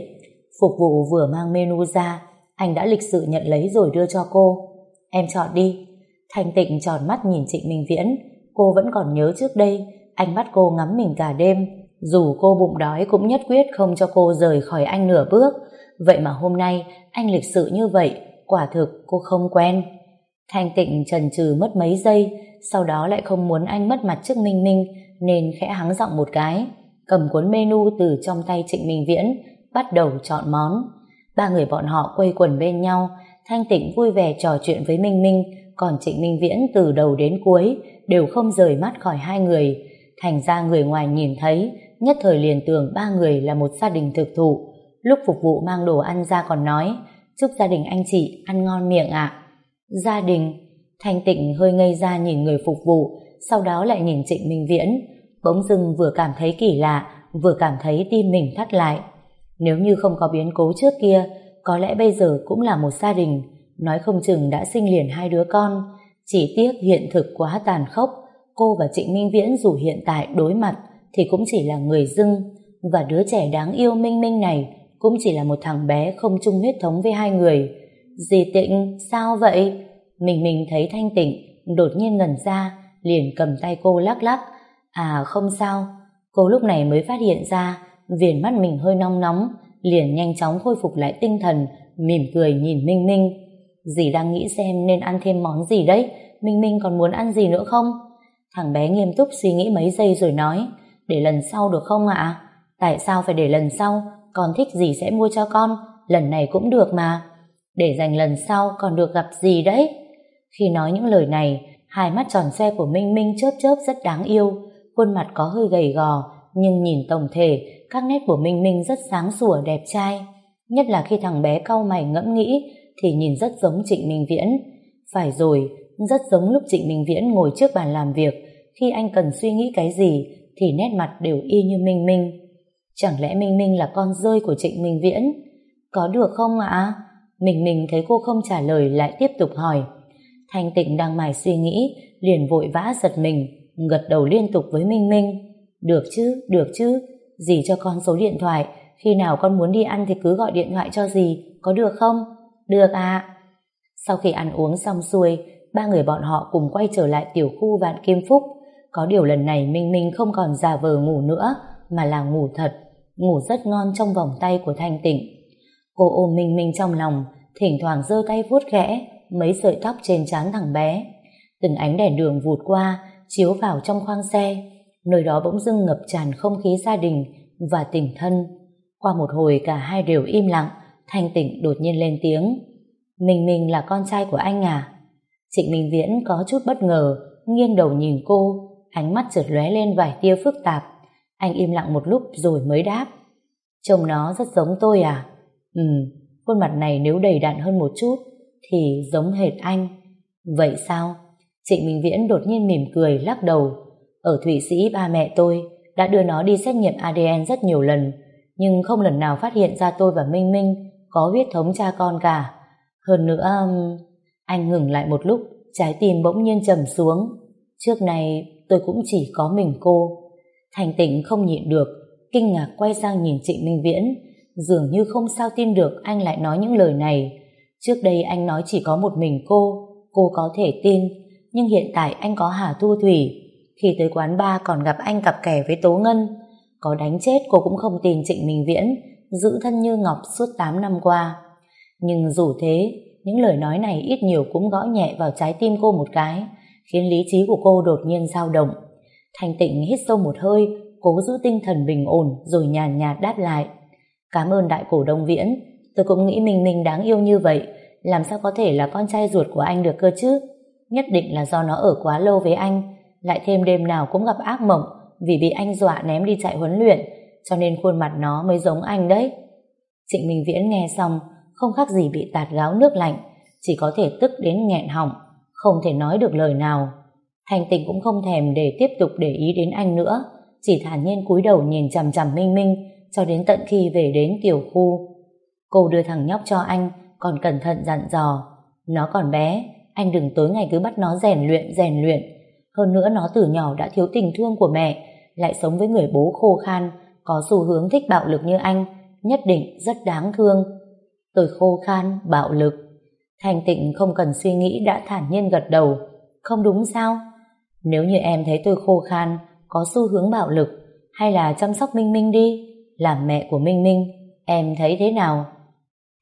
Phục vụ vừa mang menu ra, anh đã lịch sự nhận lấy rồi đưa cho cô. Em chọn đi. Thành Tịnh tròn mắt nhìn Trịnh Minh Viễn, cô vẫn còn nhớ trước đây, anh bắt cô ngắm mình cả đêm, dù cô bụng đói cũng nhất quyết không cho cô rời khỏi anh nửa bước. Vậy mà hôm nay, anh lịch sự như vậy, quả thực cô không quen. Thanh Tịnh trần trừ mất mấy giây, sau đó lại không muốn anh mất mặt trước Minh Minh, nên khẽ hắng giọng một cái cầm cuốn menu từ trong tay Trịnh Minh Viễn, bắt đầu chọn món. Ba người bọn họ quây quần bên nhau, Thanh Tịnh vui vẻ trò chuyện với Minh Minh, còn Trịnh Minh Viễn từ đầu đến cuối đều không rời mắt khỏi hai người. Thành ra người ngoài nhìn thấy, nhất thời liền tưởng ba người là một gia đình thực thụ. Lúc phục vụ mang đồ ăn ra còn nói, chúc gia đình anh chị ăn ngon miệng ạ. Gia đình, Thanh Tịnh hơi ngây ra nhìn người phục vụ, sau đó lại nhìn Trịnh Minh Viễn, bỗng dưng vừa cảm thấy kỳ lạ, vừa cảm thấy tim mình thắt lại. Nếu như không có biến cố trước kia, có lẽ bây giờ cũng là một gia đình, nói không chừng đã sinh liền hai đứa con. Chỉ tiếc hiện thực quá tàn khốc, cô và Trịnh Minh Viễn dù hiện tại đối mặt thì cũng chỉ là người dưng, và đứa trẻ đáng yêu Minh Minh này cũng chỉ là một thằng bé không chung huyết thống với hai người. Dì Tịnh, sao vậy? Mình mình thấy Thanh Tịnh, đột nhiên ngẩn ra, liền cầm tay cô lắc lắc, À không sao, cô lúc này mới phát hiện ra viền mắt mình hơi nóng nóng, liền nhanh chóng khôi phục lại tinh thần, mỉm cười nhìn Minh Minh. Dì đang nghĩ xem nên ăn thêm món gì đấy, Minh Minh còn muốn ăn gì nữa không? Thằng bé nghiêm túc suy nghĩ mấy giây rồi nói, để lần sau được không ạ? Tại sao phải để lần sau, con thích gì sẽ mua cho con, lần này cũng được mà. Để dành lần sau còn được gặp gì đấy? Khi nói những lời này, hai mắt tròn xe của Minh Minh chớp chớp rất đáng yêu, khuôn mặt có hơi gầy gò, nhưng nhìn tổng thể, các nét của Minh Minh rất sáng sủa đẹp trai. Nhất là khi thằng bé cau mày ngẫm nghĩ, thì nhìn rất giống Trịnh Minh Viễn. Phải rồi, rất giống lúc Trịnh Minh Viễn ngồi trước bàn làm việc, khi anh cần suy nghĩ cái gì, thì nét mặt đều y như Minh Minh. Chẳng lẽ Minh Minh là con rơi của Trịnh Minh Viễn? Có được không ạ? Mình mình thấy cô không trả lời lại tiếp tục hỏi. Thanh tịnh đang mải suy nghĩ, liền vội vã giật mình, gật đầu liên tục với Minh Minh. Được chứ, được chứ, dì cho con số điện thoại, khi nào con muốn đi ăn thì cứ gọi điện thoại cho dì, có được không? Được à. Sau khi ăn uống xong xuôi, ba người bọn họ cùng quay trở lại tiểu khu Vạn Kim Phúc. Có điều lần này Minh Minh không còn giả vờ ngủ nữa, mà là ngủ thật, ngủ rất ngon trong vòng tay của Thanh Tịnh. Cô ôm Minh Minh trong lòng, thỉnh thoảng giơ tay vuốt khẽ mấy sợi tóc trên trán thằng bé. Từng ánh đèn đường vụt qua, chiếu vào trong khoang xe, nơi đó bỗng dưng ngập tràn không khí gia đình và tình thân. Qua một hồi cả hai đều im lặng, Thanh Tịnh đột nhiên lên tiếng. minh minh là con trai của anh à? Trịnh Minh Viễn có chút bất ngờ, nghiêng đầu nhìn cô, ánh mắt chợt lóe lên vài tia phức tạp. Anh im lặng một lúc rồi mới đáp. chồng nó rất giống tôi à? Ừ, khuôn mặt này nếu đầy đặn hơn một chút thì giống hệt anh. Vậy sao? Trịnh Minh Viễn đột nhiên mỉm cười, lắc đầu. Ở Thụy Sĩ ba mẹ tôi đã đưa nó đi xét nghiệm ADN rất nhiều lần, nhưng không lần nào phát hiện ra tôi và Minh Minh có huyết thống cha con cả. Hơn nữa, um, anh ngừng lại một lúc, trái tim bỗng nhiên trầm xuống. Trước này tôi cũng chỉ có mình cô. Thành tịnh không nhịn được, kinh ngạc quay sang nhìn Trịnh Minh Viễn, dường như không sao tin được anh lại nói những lời này. Trước đây anh nói chỉ có một mình cô, cô có thể tin, nhưng hiện tại anh có Hà Thu Thủy. Khi tới quán bar còn gặp anh cặp kè với Tố Ngân, có đánh chết cô cũng không tin Trịnh Minh Viễn, giữ thân như ngọc suốt 8 năm qua. Nhưng dù thế, những lời nói này ít nhiều cũng gõ nhẹ vào trái tim cô một cái, khiến lý trí của cô đột nhiên dao động. Thanh tịnh hít sâu một hơi, cố giữ tinh thần bình ổn rồi nhàn nhạt đáp lại. Cảm ơn đại cổ đông viễn, tôi cũng nghĩ mình mình đáng yêu như vậy, làm sao có thể là con trai ruột của anh được cơ chứ? Nhất định là do nó ở quá lâu với anh, lại thêm đêm nào cũng gặp ác mộng vì bị anh dọa ném đi chạy huấn luyện, cho nên khuôn mặt nó mới giống anh đấy. Trịnh Minh Viễn nghe xong, không khác gì bị tạt gáo nước lạnh, chỉ có thể tức đến nghẹn họng, không thể nói được lời nào. Thành tình cũng không thèm để tiếp tục để ý đến anh nữa, chỉ thản nhiên cúi đầu nhìn chằm chằm Minh Minh cho đến tận khi về đến tiểu khu. Cô đưa thằng nhóc cho anh, còn cẩn thận dặn dò. Nó còn bé, anh đừng tối ngày cứ bắt nó rèn luyện, rèn luyện. Hơn nữa nó từ nhỏ đã thiếu tình thương của mẹ, lại sống với người bố khô khan, có xu hướng thích bạo lực như anh, nhất định rất đáng thương. Tôi khô khan, bạo lực. Thành tịnh không cần suy nghĩ đã thản nhiên gật đầu. Không đúng sao? Nếu như em thấy tôi khô khan, có xu hướng bạo lực, hay là chăm sóc Minh Minh đi, làm mẹ của Minh Minh, em thấy thế nào?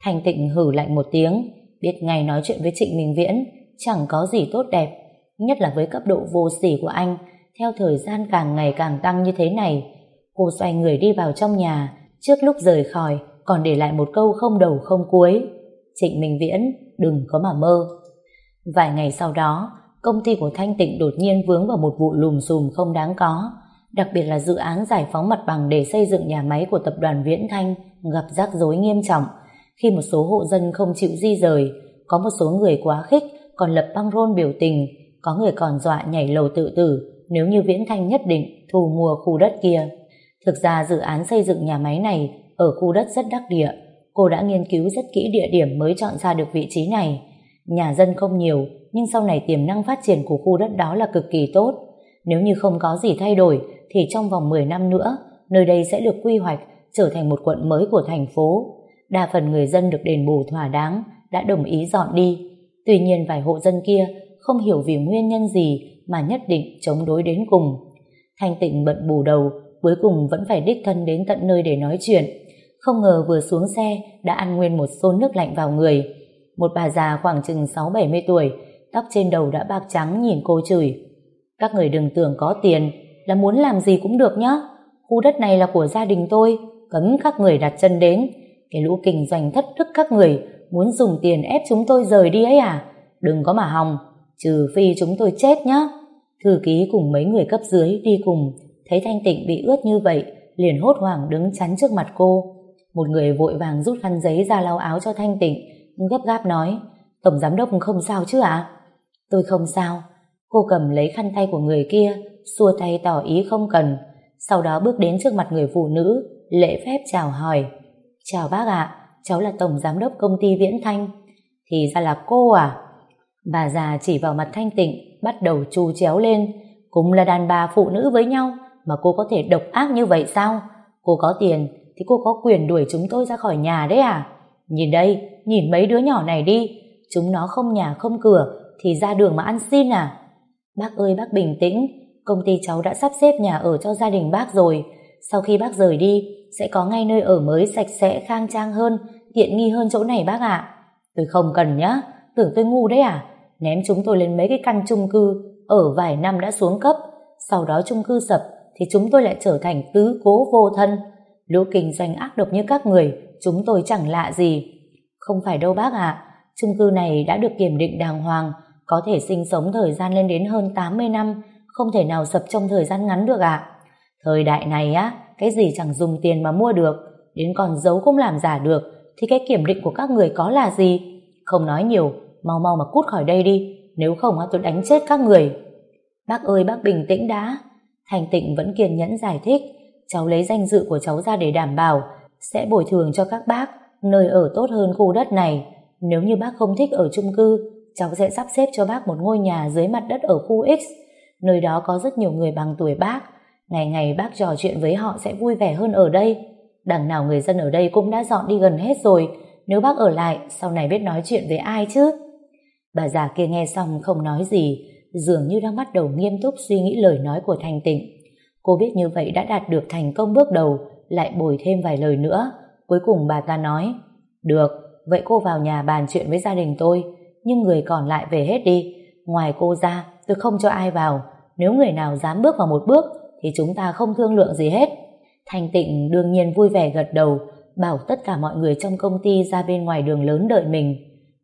Thành tịnh hử lạnh một tiếng, biết ngày nói chuyện với Trịnh Minh Viễn chẳng có gì tốt đẹp, nhất là với cấp độ vô sỉ của anh, theo thời gian càng ngày càng tăng như thế này. Cô xoay người đi vào trong nhà, trước lúc rời khỏi, còn để lại một câu không đầu không cuối. Trịnh Minh Viễn, đừng có mà mơ. Vài ngày sau đó, công ty của Thanh Tịnh đột nhiên vướng vào một vụ lùm xùm không đáng có, đặc biệt là dự án giải phóng mặt bằng để xây dựng nhà máy của tập đoàn Viễn Thanh gặp rắc rối nghiêm trọng khi một số hộ dân không chịu di rời, có một số người quá khích còn lập băng rôn biểu tình, có người còn dọa nhảy lầu tự tử nếu như Viễn Thanh nhất định thu mua khu đất kia. Thực ra dự án xây dựng nhà máy này ở khu đất rất đắc địa, cô đã nghiên cứu rất kỹ địa điểm mới chọn ra được vị trí này. Nhà dân không nhiều, nhưng sau này tiềm năng phát triển của khu đất đó là cực kỳ tốt. Nếu như không có gì thay đổi, thì trong vòng 10 năm nữa, nơi đây sẽ được quy hoạch trở thành một quận mới của thành phố. Đa phần người dân được đền bù thỏa đáng, đã đồng ý dọn đi. Tuy nhiên vài hộ dân kia không hiểu vì nguyên nhân gì mà nhất định chống đối đến cùng. Thanh tịnh bận bù đầu, cuối cùng vẫn phải đích thân đến tận nơi để nói chuyện. Không ngờ vừa xuống xe đã ăn nguyên một xô nước lạnh vào người. Một bà già khoảng chừng 6-70 tuổi, tóc trên đầu đã bạc trắng nhìn cô chửi. Các người đừng tưởng có tiền là muốn làm gì cũng được nhá. Khu đất này là của gia đình tôi, cấm các người đặt chân đến. Cái lũ kinh doanh thất thức các người muốn dùng tiền ép chúng tôi rời đi ấy à? Đừng có mà hòng, trừ phi chúng tôi chết nhá. Thư ký cùng mấy người cấp dưới đi cùng, thấy Thanh Tịnh bị ướt như vậy, liền hốt hoảng đứng chắn trước mặt cô. Một người vội vàng rút khăn giấy ra lau áo cho Thanh Tịnh, gấp gáp nói, Tổng Giám Đốc không sao chứ ạ? Tôi không sao. Cô cầm lấy khăn tay của người kia, xua tay tỏ ý không cần, sau đó bước đến trước mặt người phụ nữ, lễ phép chào hỏi. Chào bác ạ, cháu là Tổng Giám Đốc Công ty Viễn Thanh. Thì ra là cô à? Bà già chỉ vào mặt Thanh Tịnh, bắt đầu chu chéo lên. Cũng là đàn bà phụ nữ với nhau, mà cô có thể độc ác như vậy sao? Cô có tiền, thì cô có quyền đuổi chúng tôi ra khỏi nhà đấy à? Nhìn đây, nhìn mấy đứa nhỏ này đi, chúng nó không nhà không cửa, thì ra đường mà ăn xin à? Bác ơi bác bình tĩnh, công ty cháu đã sắp xếp nhà ở cho gia đình bác rồi. Sau khi bác rời đi, sẽ có ngay nơi ở mới sạch sẽ khang trang hơn, tiện nghi hơn chỗ này bác ạ. Tôi không cần nhá, tưởng tôi ngu đấy à? Ném chúng tôi lên mấy cái căn chung cư, ở vài năm đã xuống cấp, sau đó chung cư sập, thì chúng tôi lại trở thành tứ cố vô thân. Lũ kinh doanh ác độc như các người, chúng tôi chẳng lạ gì. Không phải đâu bác ạ, chung cư này đã được kiểm định đàng hoàng, có thể sinh sống thời gian lên đến hơn 80 năm, không thể nào sập trong thời gian ngắn được ạ. Thời đại này á, cái gì chẳng dùng tiền mà mua được, đến còn giấu cũng làm giả được, thì cái kiểm định của các người có là gì? Không nói nhiều, mau mau mà cút khỏi đây đi, nếu không tôi đánh chết các người. Bác ơi bác bình tĩnh đã. Thành tịnh vẫn kiên nhẫn giải thích, cháu lấy danh dự của cháu ra để đảm bảo sẽ bồi thường cho các bác nơi ở tốt hơn khu đất này. Nếu như bác không thích ở chung cư, cháu sẽ sắp xếp cho bác một ngôi nhà dưới mặt đất ở khu X. Nơi đó có rất nhiều người bằng tuổi bác. Ngày ngày bác trò chuyện với họ sẽ vui vẻ hơn ở đây. Đằng nào người dân ở đây cũng đã dọn đi gần hết rồi. Nếu bác ở lại, sau này biết nói chuyện với ai chứ? Bà già kia nghe xong không nói gì, dường như đang bắt đầu nghiêm túc suy nghĩ lời nói của Thành Tịnh. Cô biết như vậy đã đạt được thành công bước đầu, lại bồi thêm vài lời nữa. Cuối cùng bà ta nói, được, vậy cô vào nhà bàn chuyện với gia đình tôi, nhưng người còn lại về hết đi. Ngoài cô ra, tôi không cho ai vào. Nếu người nào dám bước vào một bước, thì chúng ta không thương lượng gì hết. Thanh Tịnh đương nhiên vui vẻ gật đầu, bảo tất cả mọi người trong công ty ra bên ngoài đường lớn đợi mình.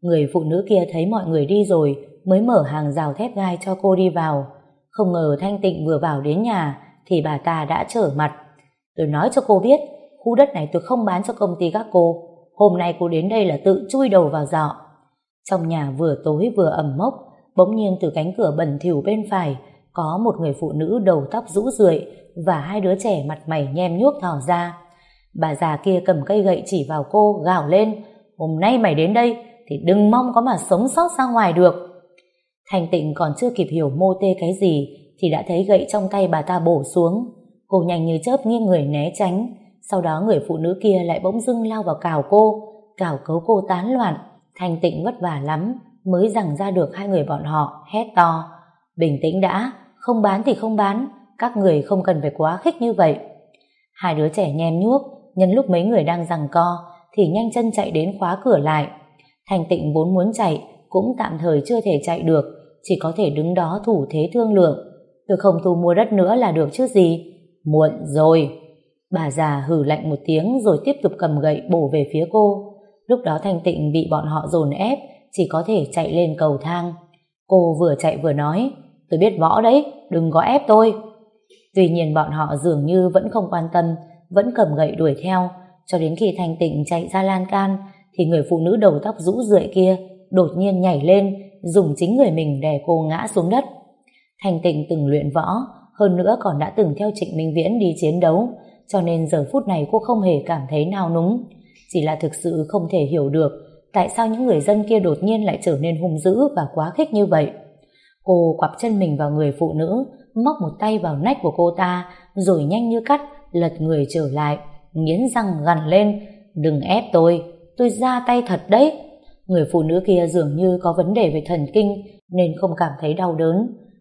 Người phụ nữ kia thấy mọi người đi rồi, mới mở hàng rào thép gai cho cô đi vào. Không ngờ Thanh Tịnh vừa vào đến nhà, thì bà ta đã trở mặt. Tôi nói cho cô biết, khu đất này tôi không bán cho công ty các cô. Hôm nay cô đến đây là tự chui đầu vào dọ. Trong nhà vừa tối vừa ẩm mốc, bỗng nhiên từ cánh cửa bẩn thỉu bên phải có một người phụ nữ đầu tóc rũ rượi và hai đứa trẻ mặt mày nhem nhuốc thò ra. Bà già kia cầm cây gậy chỉ vào cô, gào lên, hôm nay mày đến đây thì đừng mong có mà sống sót ra ngoài được. Thành tịnh còn chưa kịp hiểu mô tê cái gì thì đã thấy gậy trong tay bà ta bổ xuống. Cô nhanh như chớp nghiêng người né tránh, sau đó người phụ nữ kia lại bỗng dưng lao vào cào cô, cào cấu cô tán loạn. Thanh tịnh vất vả lắm mới rằng ra được hai người bọn họ hét to. Bình tĩnh đã, không bán thì không bán, các người không cần phải quá khích như vậy. Hai đứa trẻ nhem nhuốc, nhân lúc mấy người đang rằng co, thì nhanh chân chạy đến khóa cửa lại. Thành tịnh vốn muốn chạy, cũng tạm thời chưa thể chạy được, chỉ có thể đứng đó thủ thế thương lượng. Tôi không thu mua đất nữa là được chứ gì. Muộn rồi. Bà già hử lạnh một tiếng rồi tiếp tục cầm gậy bổ về phía cô. Lúc đó Thanh Tịnh bị bọn họ dồn ép, chỉ có thể chạy lên cầu thang. Cô vừa chạy vừa nói, tôi biết võ đấy, đừng có ép tôi. Tuy nhiên bọn họ dường như vẫn không quan tâm, vẫn cầm gậy đuổi theo, cho đến khi Thanh Tịnh chạy ra lan can, thì người phụ nữ đầu tóc rũ rượi kia đột nhiên nhảy lên, dùng chính người mình đè cô ngã xuống đất. Thanh Tịnh từng luyện võ, hơn nữa còn đã từng theo Trịnh Minh Viễn đi chiến đấu, cho nên giờ phút này cô không hề cảm thấy nao núng. Chỉ là thực sự không thể hiểu được tại sao những người dân kia đột nhiên lại trở nên hung dữ và quá khích như vậy. Cô quặp chân mình vào người phụ nữ, móc một tay vào nách của cô ta, rồi nhanh như cắt, lật người trở lại, nghiến răng gằn lên, đừng ép tôi, tôi ra tay thật đấy. Người phụ nữ kia dường như có vấn đề về thần kinh, nên không cảm thấy đau đớn.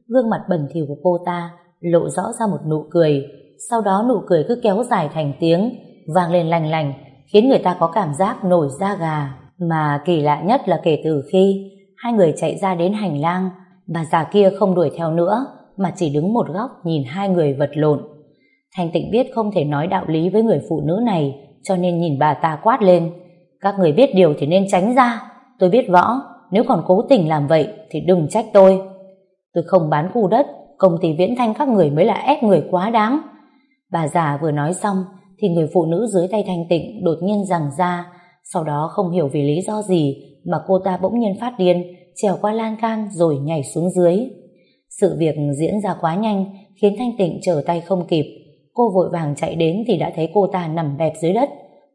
Gương mặt bẩn thỉu của cô ta lộ rõ ra một nụ cười, sau đó nụ cười cứ kéo dài thành tiếng, vang lên lành lành, khiến người ta có cảm giác nổi da gà. Mà kỳ lạ nhất là kể từ khi hai người chạy ra đến hành lang, bà già kia không đuổi theo nữa, mà chỉ đứng một góc nhìn hai người vật lộn. Thanh tịnh biết không thể nói đạo lý với người phụ nữ này, cho nên nhìn bà ta quát lên. Các người biết điều thì nên tránh ra. Tôi biết võ, nếu còn cố tình làm vậy thì đừng trách tôi. Tôi không bán khu đất, công ty viễn thanh các người mới là ép người quá đáng. Bà già vừa nói xong thì người phụ nữ dưới tay thanh tịnh đột nhiên rằng ra, sau đó không hiểu vì lý do gì mà cô ta bỗng nhiên phát điên, trèo qua lan can rồi nhảy xuống dưới. Sự việc diễn ra quá nhanh khiến thanh tịnh trở tay không kịp. Cô vội vàng chạy đến thì đã thấy cô ta nằm bẹp dưới đất,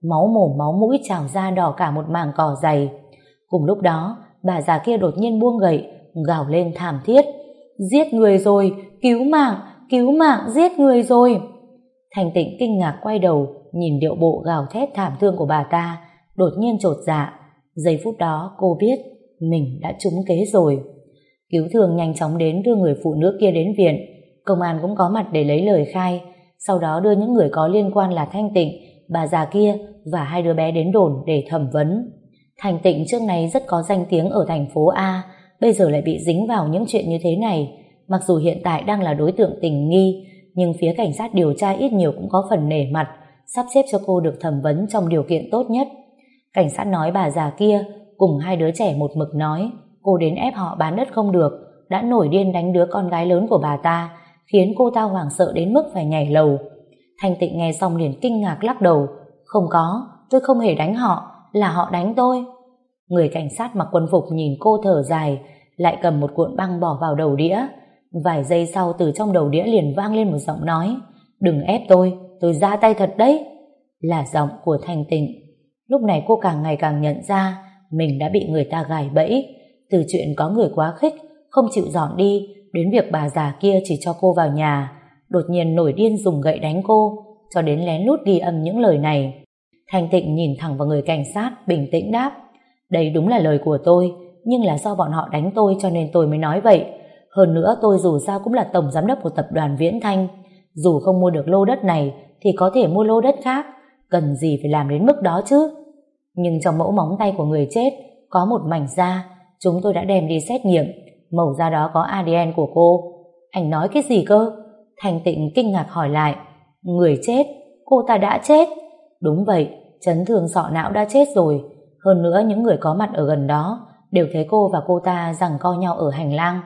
máu mồm máu mũi trào ra đỏ cả một mảng cỏ dày. Cùng lúc đó, bà già kia đột nhiên buông gậy, gào lên thảm thiết. Giết người rồi, cứu mạng, cứu mạng, giết người rồi. Thành tịnh kinh ngạc quay đầu, nhìn điệu bộ gào thét thảm thương của bà ta, đột nhiên trột dạ. Giây phút đó cô biết mình đã trúng kế rồi. Cứu thương nhanh chóng đến đưa người phụ nữ kia đến viện. Công an cũng có mặt để lấy lời khai, sau đó đưa những người có liên quan là Thanh Tịnh, bà già kia và hai đứa bé đến đồn để thẩm vấn. Thành Tịnh trước này rất có danh tiếng ở thành phố A, bây giờ lại bị dính vào những chuyện như thế này. Mặc dù hiện tại đang là đối tượng tình nghi, nhưng phía cảnh sát điều tra ít nhiều cũng có phần nể mặt, sắp xếp cho cô được thẩm vấn trong điều kiện tốt nhất. Cảnh sát nói bà già kia cùng hai đứa trẻ một mực nói cô đến ép họ bán đất không được, đã nổi điên đánh đứa con gái lớn của bà ta, khiến cô ta hoảng sợ đến mức phải nhảy lầu. Thanh Tịnh nghe xong liền kinh ngạc lắc đầu, không có, tôi không hề đánh họ, là họ đánh tôi. Người cảnh sát mặc quân phục nhìn cô thở dài, lại cầm một cuộn băng bỏ vào đầu đĩa. Vài giây sau từ trong đầu đĩa liền vang lên một giọng nói Đừng ép tôi, tôi ra tay thật đấy. Là giọng của Thanh Tịnh. Lúc này cô càng ngày càng nhận ra mình đã bị người ta gài bẫy. Từ chuyện có người quá khích, không chịu dọn đi, đến việc bà già kia chỉ cho cô vào nhà. Đột nhiên nổi điên dùng gậy đánh cô, cho đến lén lút ghi âm những lời này. Thanh Tịnh nhìn thẳng vào người cảnh sát, bình tĩnh đáp. Đây đúng là lời của tôi, nhưng là do bọn họ đánh tôi cho nên tôi mới nói vậy. Hơn nữa tôi dù sao cũng là tổng giám đốc của tập đoàn Viễn Thanh. Dù không mua được lô đất này thì có thể mua lô đất khác. Cần gì phải làm đến mức đó chứ? Nhưng trong mẫu móng tay của người chết có một mảnh da. Chúng tôi đã đem đi xét nghiệm. mẫu da đó có ADN của cô. Anh nói cái gì cơ? Thành tịnh kinh ngạc hỏi lại. Người chết? Cô ta đã chết? Đúng vậy, chấn thương sọ não đã chết rồi. Hơn nữa những người có mặt ở gần đó đều thấy cô và cô ta rằng co nhau ở hành lang.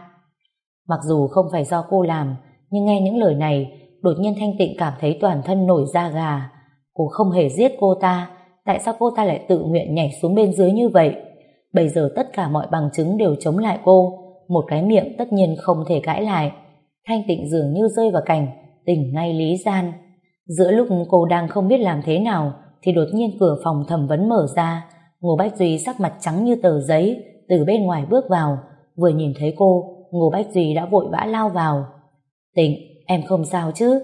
Mặc dù không phải do cô làm, nhưng nghe những lời này, đột nhiên Thanh Tịnh cảm thấy toàn thân nổi da gà. Cô không hề giết cô ta, tại sao cô ta lại tự nguyện nhảy xuống bên dưới như vậy? Bây giờ tất cả mọi bằng chứng đều chống lại cô, một cái miệng tất nhiên không thể cãi lại. Thanh Tịnh dường như rơi vào cảnh tỉnh ngay lý gian. Giữa lúc cô đang không biết làm thế nào, thì đột nhiên cửa phòng thẩm vấn mở ra, Ngô Bách Duy sắc mặt trắng như tờ giấy, từ bên ngoài bước vào, vừa nhìn thấy cô, Ngô Bách Duy đã vội vã lao vào. Tịnh, em không sao chứ?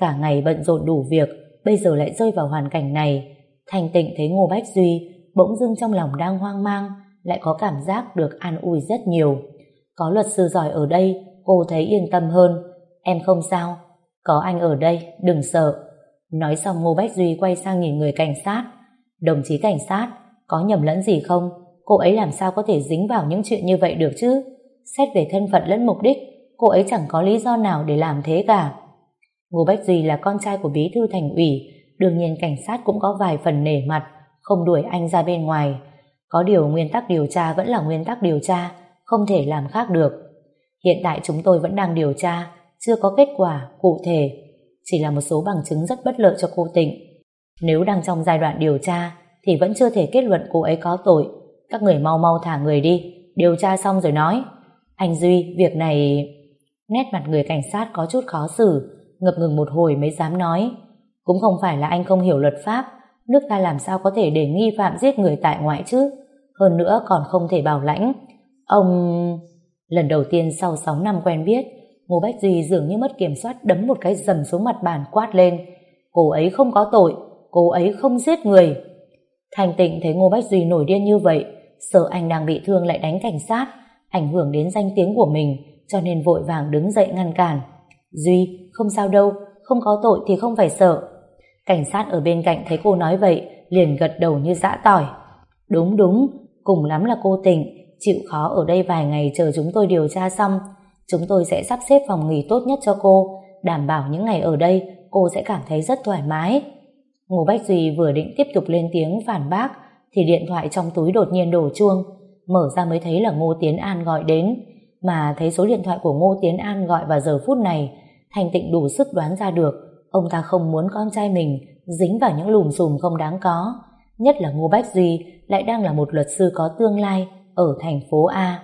Cả ngày bận rộn đủ việc, bây giờ lại rơi vào hoàn cảnh này. Thanh tịnh thấy Ngô Bách Duy, bỗng dưng trong lòng đang hoang mang, lại có cảm giác được an ủi rất nhiều. Có luật sư giỏi ở đây, cô thấy yên tâm hơn. Em không sao, có anh ở đây, đừng sợ. Nói xong Ngô Bách Duy quay sang nhìn người cảnh sát. Đồng chí cảnh sát, có nhầm lẫn gì không? Cô ấy làm sao có thể dính vào những chuyện như vậy được chứ? Xét về thân phận lẫn mục đích, cô ấy chẳng có lý do nào để làm thế cả. Ngô Bách Duy là con trai của bí thư thành ủy, đương nhiên cảnh sát cũng có vài phần nể mặt, không đuổi anh ra bên ngoài. Có điều nguyên tắc điều tra vẫn là nguyên tắc điều tra, không thể làm khác được. Hiện tại chúng tôi vẫn đang điều tra, chưa có kết quả cụ thể, chỉ là một số bằng chứng rất bất lợi cho cô Tịnh. Nếu đang trong giai đoạn điều tra, thì vẫn chưa thể kết luận cô ấy có tội. Các người mau mau thả người đi, điều tra xong rồi nói. Anh Duy, việc này... Nét mặt người cảnh sát có chút khó xử, ngập ngừng một hồi mới dám nói. Cũng không phải là anh không hiểu luật pháp, nước ta làm sao có thể để nghi phạm giết người tại ngoại chứ. Hơn nữa còn không thể bảo lãnh. Ông... Lần đầu tiên sau 6 năm quen biết, Ngô Bách Duy dường như mất kiểm soát đấm một cái dầm xuống mặt bàn quát lên. Cô ấy không có tội, cô ấy không giết người. Thành tịnh thấy Ngô Bách Duy nổi điên như vậy, sợ anh đang bị thương lại đánh cảnh sát, ảnh hưởng đến danh tiếng của mình, cho nên vội vàng đứng dậy ngăn cản. Duy, không sao đâu, không có tội thì không phải sợ. Cảnh sát ở bên cạnh thấy cô nói vậy, liền gật đầu như dã tỏi. Đúng đúng, cùng lắm là cô tỉnh, chịu khó ở đây vài ngày chờ chúng tôi điều tra xong. Chúng tôi sẽ sắp xếp phòng nghỉ tốt nhất cho cô, đảm bảo những ngày ở đây cô sẽ cảm thấy rất thoải mái. Ngô Bách Duy vừa định tiếp tục lên tiếng phản bác thì điện thoại trong túi đột nhiên đổ chuông mở ra mới thấy là Ngô Tiến An gọi đến mà thấy số điện thoại của Ngô Tiến An gọi vào giờ phút này Thành Tịnh đủ sức đoán ra được ông ta không muốn con trai mình dính vào những lùm xùm không đáng có nhất là Ngô Bách Duy lại đang là một luật sư có tương lai ở thành phố A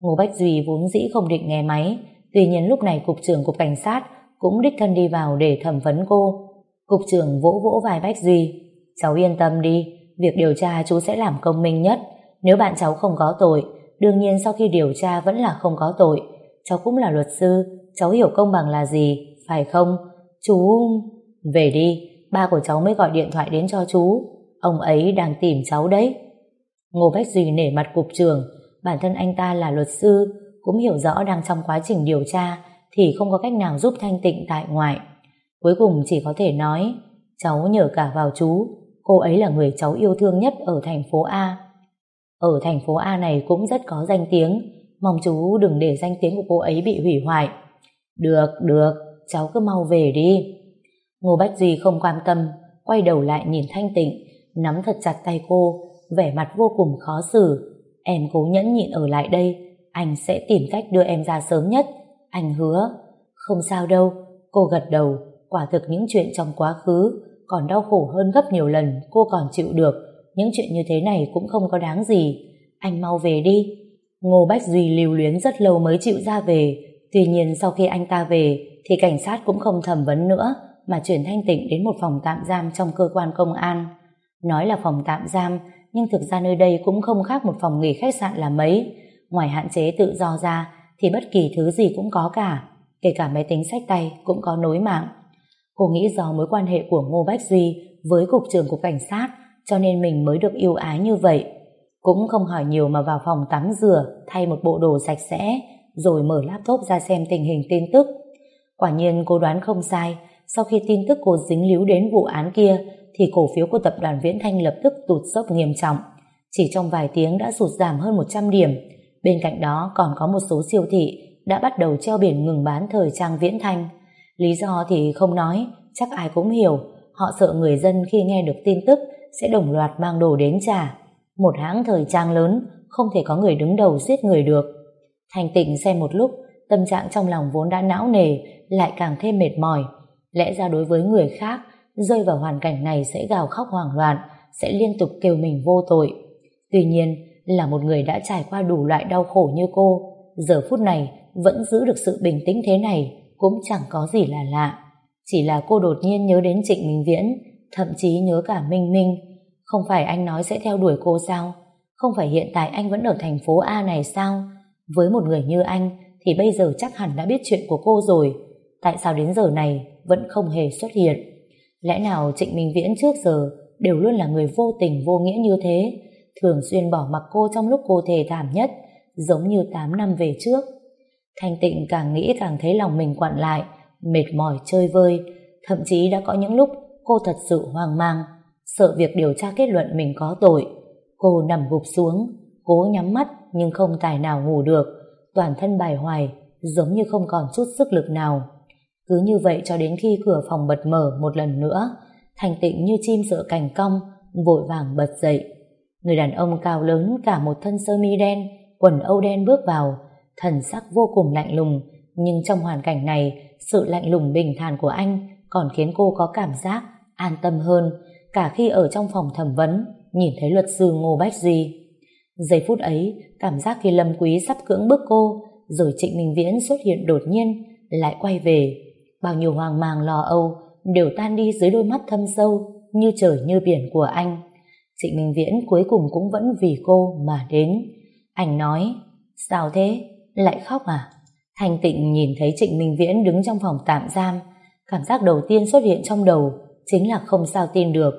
Ngô Bách Duy vốn dĩ không định nghe máy tuy nhiên lúc này cục trưởng cục cảnh sát cũng đích thân đi vào để thẩm vấn cô Cục trưởng vỗ vỗ vai Bách Duy. Cháu yên tâm đi, việc điều tra chú sẽ làm công minh nhất. Nếu bạn cháu không có tội, đương nhiên sau khi điều tra vẫn là không có tội. Cháu cũng là luật sư, cháu hiểu công bằng là gì, phải không? Chú... Về đi, ba của cháu mới gọi điện thoại đến cho chú. Ông ấy đang tìm cháu đấy. Ngô Bách Duy nể mặt cục trưởng, bản thân anh ta là luật sư, cũng hiểu rõ đang trong quá trình điều tra thì không có cách nào giúp thanh tịnh tại ngoại. Cuối cùng chỉ có thể nói cháu nhờ cả vào chú cô ấy là người cháu yêu thương nhất ở thành phố A. Ở thành phố A này cũng rất có danh tiếng mong chú đừng để danh tiếng của cô ấy bị hủy hoại. Được, được, cháu cứ mau về đi. Ngô Bách Duy không quan tâm quay đầu lại nhìn Thanh Tịnh nắm thật chặt tay cô vẻ mặt vô cùng khó xử. Em cố nhẫn nhịn ở lại đây anh sẽ tìm cách đưa em ra sớm nhất. Anh hứa. Không sao đâu. Cô gật đầu quả thực những chuyện trong quá khứ còn đau khổ hơn gấp nhiều lần cô còn chịu được những chuyện như thế này cũng không có đáng gì anh mau về đi Ngô Bách Duy lưu luyến rất lâu mới chịu ra về. Tuy nhiên sau khi anh ta về thì cảnh sát cũng không thẩm vấn nữa mà chuyển Thanh Tịnh đến một phòng tạm giam trong cơ quan công an. Nói là phòng tạm giam nhưng thực ra nơi đây cũng không khác một phòng nghỉ khách sạn là mấy. Ngoài hạn chế tự do ra thì bất kỳ thứ gì cũng có cả, kể cả máy tính sách tay cũng có nối mạng. Cô nghĩ do mối quan hệ của Ngô Bách Duy với cục trưởng cục cảnh sát cho nên mình mới được yêu ái như vậy. Cũng không hỏi nhiều mà vào phòng tắm rửa thay một bộ đồ sạch sẽ rồi mở laptop ra xem tình hình tin tức. Quả nhiên cô đoán không sai sau khi tin tức cô dính líu đến vụ án kia thì cổ phiếu của tập đoàn Viễn Thanh lập tức tụt dốc nghiêm trọng. Chỉ trong vài tiếng đã sụt giảm hơn 100 điểm. Bên cạnh đó còn có một số siêu thị đã bắt đầu treo biển ngừng bán thời trang Viễn Thanh. Lý do thì không nói, chắc ai cũng hiểu. Họ sợ người dân khi nghe được tin tức sẽ đồng loạt mang đồ đến trả. Một hãng thời trang lớn không thể có người đứng đầu giết người được. Thành tịnh xem một lúc, tâm trạng trong lòng vốn đã não nề lại càng thêm mệt mỏi. Lẽ ra đối với người khác, rơi vào hoàn cảnh này sẽ gào khóc hoảng loạn, sẽ liên tục kêu mình vô tội. Tuy nhiên, là một người đã trải qua đủ loại đau khổ như cô, giờ phút này vẫn giữ được sự bình tĩnh thế này cũng chẳng có gì là lạ. Chỉ là cô đột nhiên nhớ đến Trịnh Minh Viễn, thậm chí nhớ cả Minh Minh. Không phải anh nói sẽ theo đuổi cô sao? Không phải hiện tại anh vẫn ở thành phố A này sao? Với một người như anh thì bây giờ chắc hẳn đã biết chuyện của cô rồi. Tại sao đến giờ này vẫn không hề xuất hiện? Lẽ nào Trịnh Minh Viễn trước giờ đều luôn là người vô tình vô nghĩa như thế, thường xuyên bỏ mặc cô trong lúc cô thề thảm nhất, giống như 8 năm về trước. Thanh Tịnh càng nghĩ càng thấy lòng mình quặn lại, mệt mỏi chơi vơi, thậm chí đã có những lúc cô thật sự hoang mang, sợ việc điều tra kết luận mình có tội. Cô nằm gục xuống, cố nhắm mắt nhưng không tài nào ngủ được, toàn thân bài hoài, giống như không còn chút sức lực nào. Cứ như vậy cho đến khi cửa phòng bật mở một lần nữa, thành tịnh như chim sợ cành cong, vội vàng bật dậy. Người đàn ông cao lớn cả một thân sơ mi đen, quần âu đen bước vào, thần sắc vô cùng lạnh lùng, nhưng trong hoàn cảnh này, sự lạnh lùng bình thản của anh còn khiến cô có cảm giác an tâm hơn, cả khi ở trong phòng thẩm vấn, nhìn thấy luật sư Ngô Bách Duy. Giây phút ấy, cảm giác khi Lâm Quý sắp cưỡng bức cô, rồi Trịnh Minh Viễn xuất hiện đột nhiên, lại quay về. Bao nhiêu hoang mang lo âu đều tan đi dưới đôi mắt thâm sâu, như trời như biển của anh. Trịnh Minh Viễn cuối cùng cũng vẫn vì cô mà đến. Anh nói, sao thế? Lại khóc à? Thanh Tịnh nhìn thấy Trịnh Minh Viễn đứng trong phòng tạm giam. Cảm giác đầu tiên xuất hiện trong đầu chính là không sao tin được.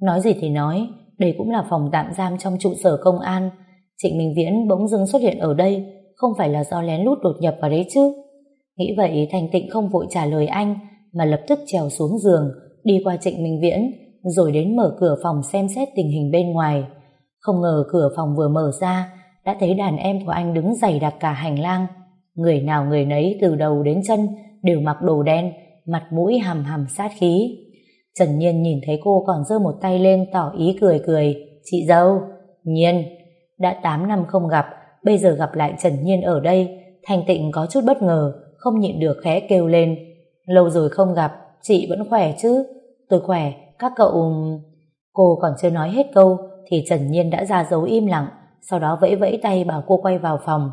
Nói gì thì nói, đây cũng là phòng tạm giam trong trụ sở công an. Trịnh Minh Viễn bỗng dưng xuất hiện ở đây không phải là do lén lút đột nhập vào đấy chứ. Nghĩ vậy thành Tịnh không vội trả lời anh mà lập tức trèo xuống giường đi qua Trịnh Minh Viễn rồi đến mở cửa phòng xem xét tình hình bên ngoài. Không ngờ cửa phòng vừa mở ra đã thấy đàn em của anh đứng dày đặc cả hành lang. Người nào người nấy từ đầu đến chân đều mặc đồ đen, mặt mũi hầm hầm sát khí. Trần Nhiên nhìn thấy cô còn giơ một tay lên tỏ ý cười cười. Chị dâu, Nhiên, đã 8 năm không gặp, bây giờ gặp lại Trần Nhiên ở đây, Thành Tịnh có chút bất ngờ, không nhịn được khẽ kêu lên. Lâu rồi không gặp, chị vẫn khỏe chứ? Tôi khỏe, các cậu... Cô còn chưa nói hết câu, thì Trần Nhiên đã ra dấu im lặng, sau đó vẫy vẫy tay bảo cô quay vào phòng.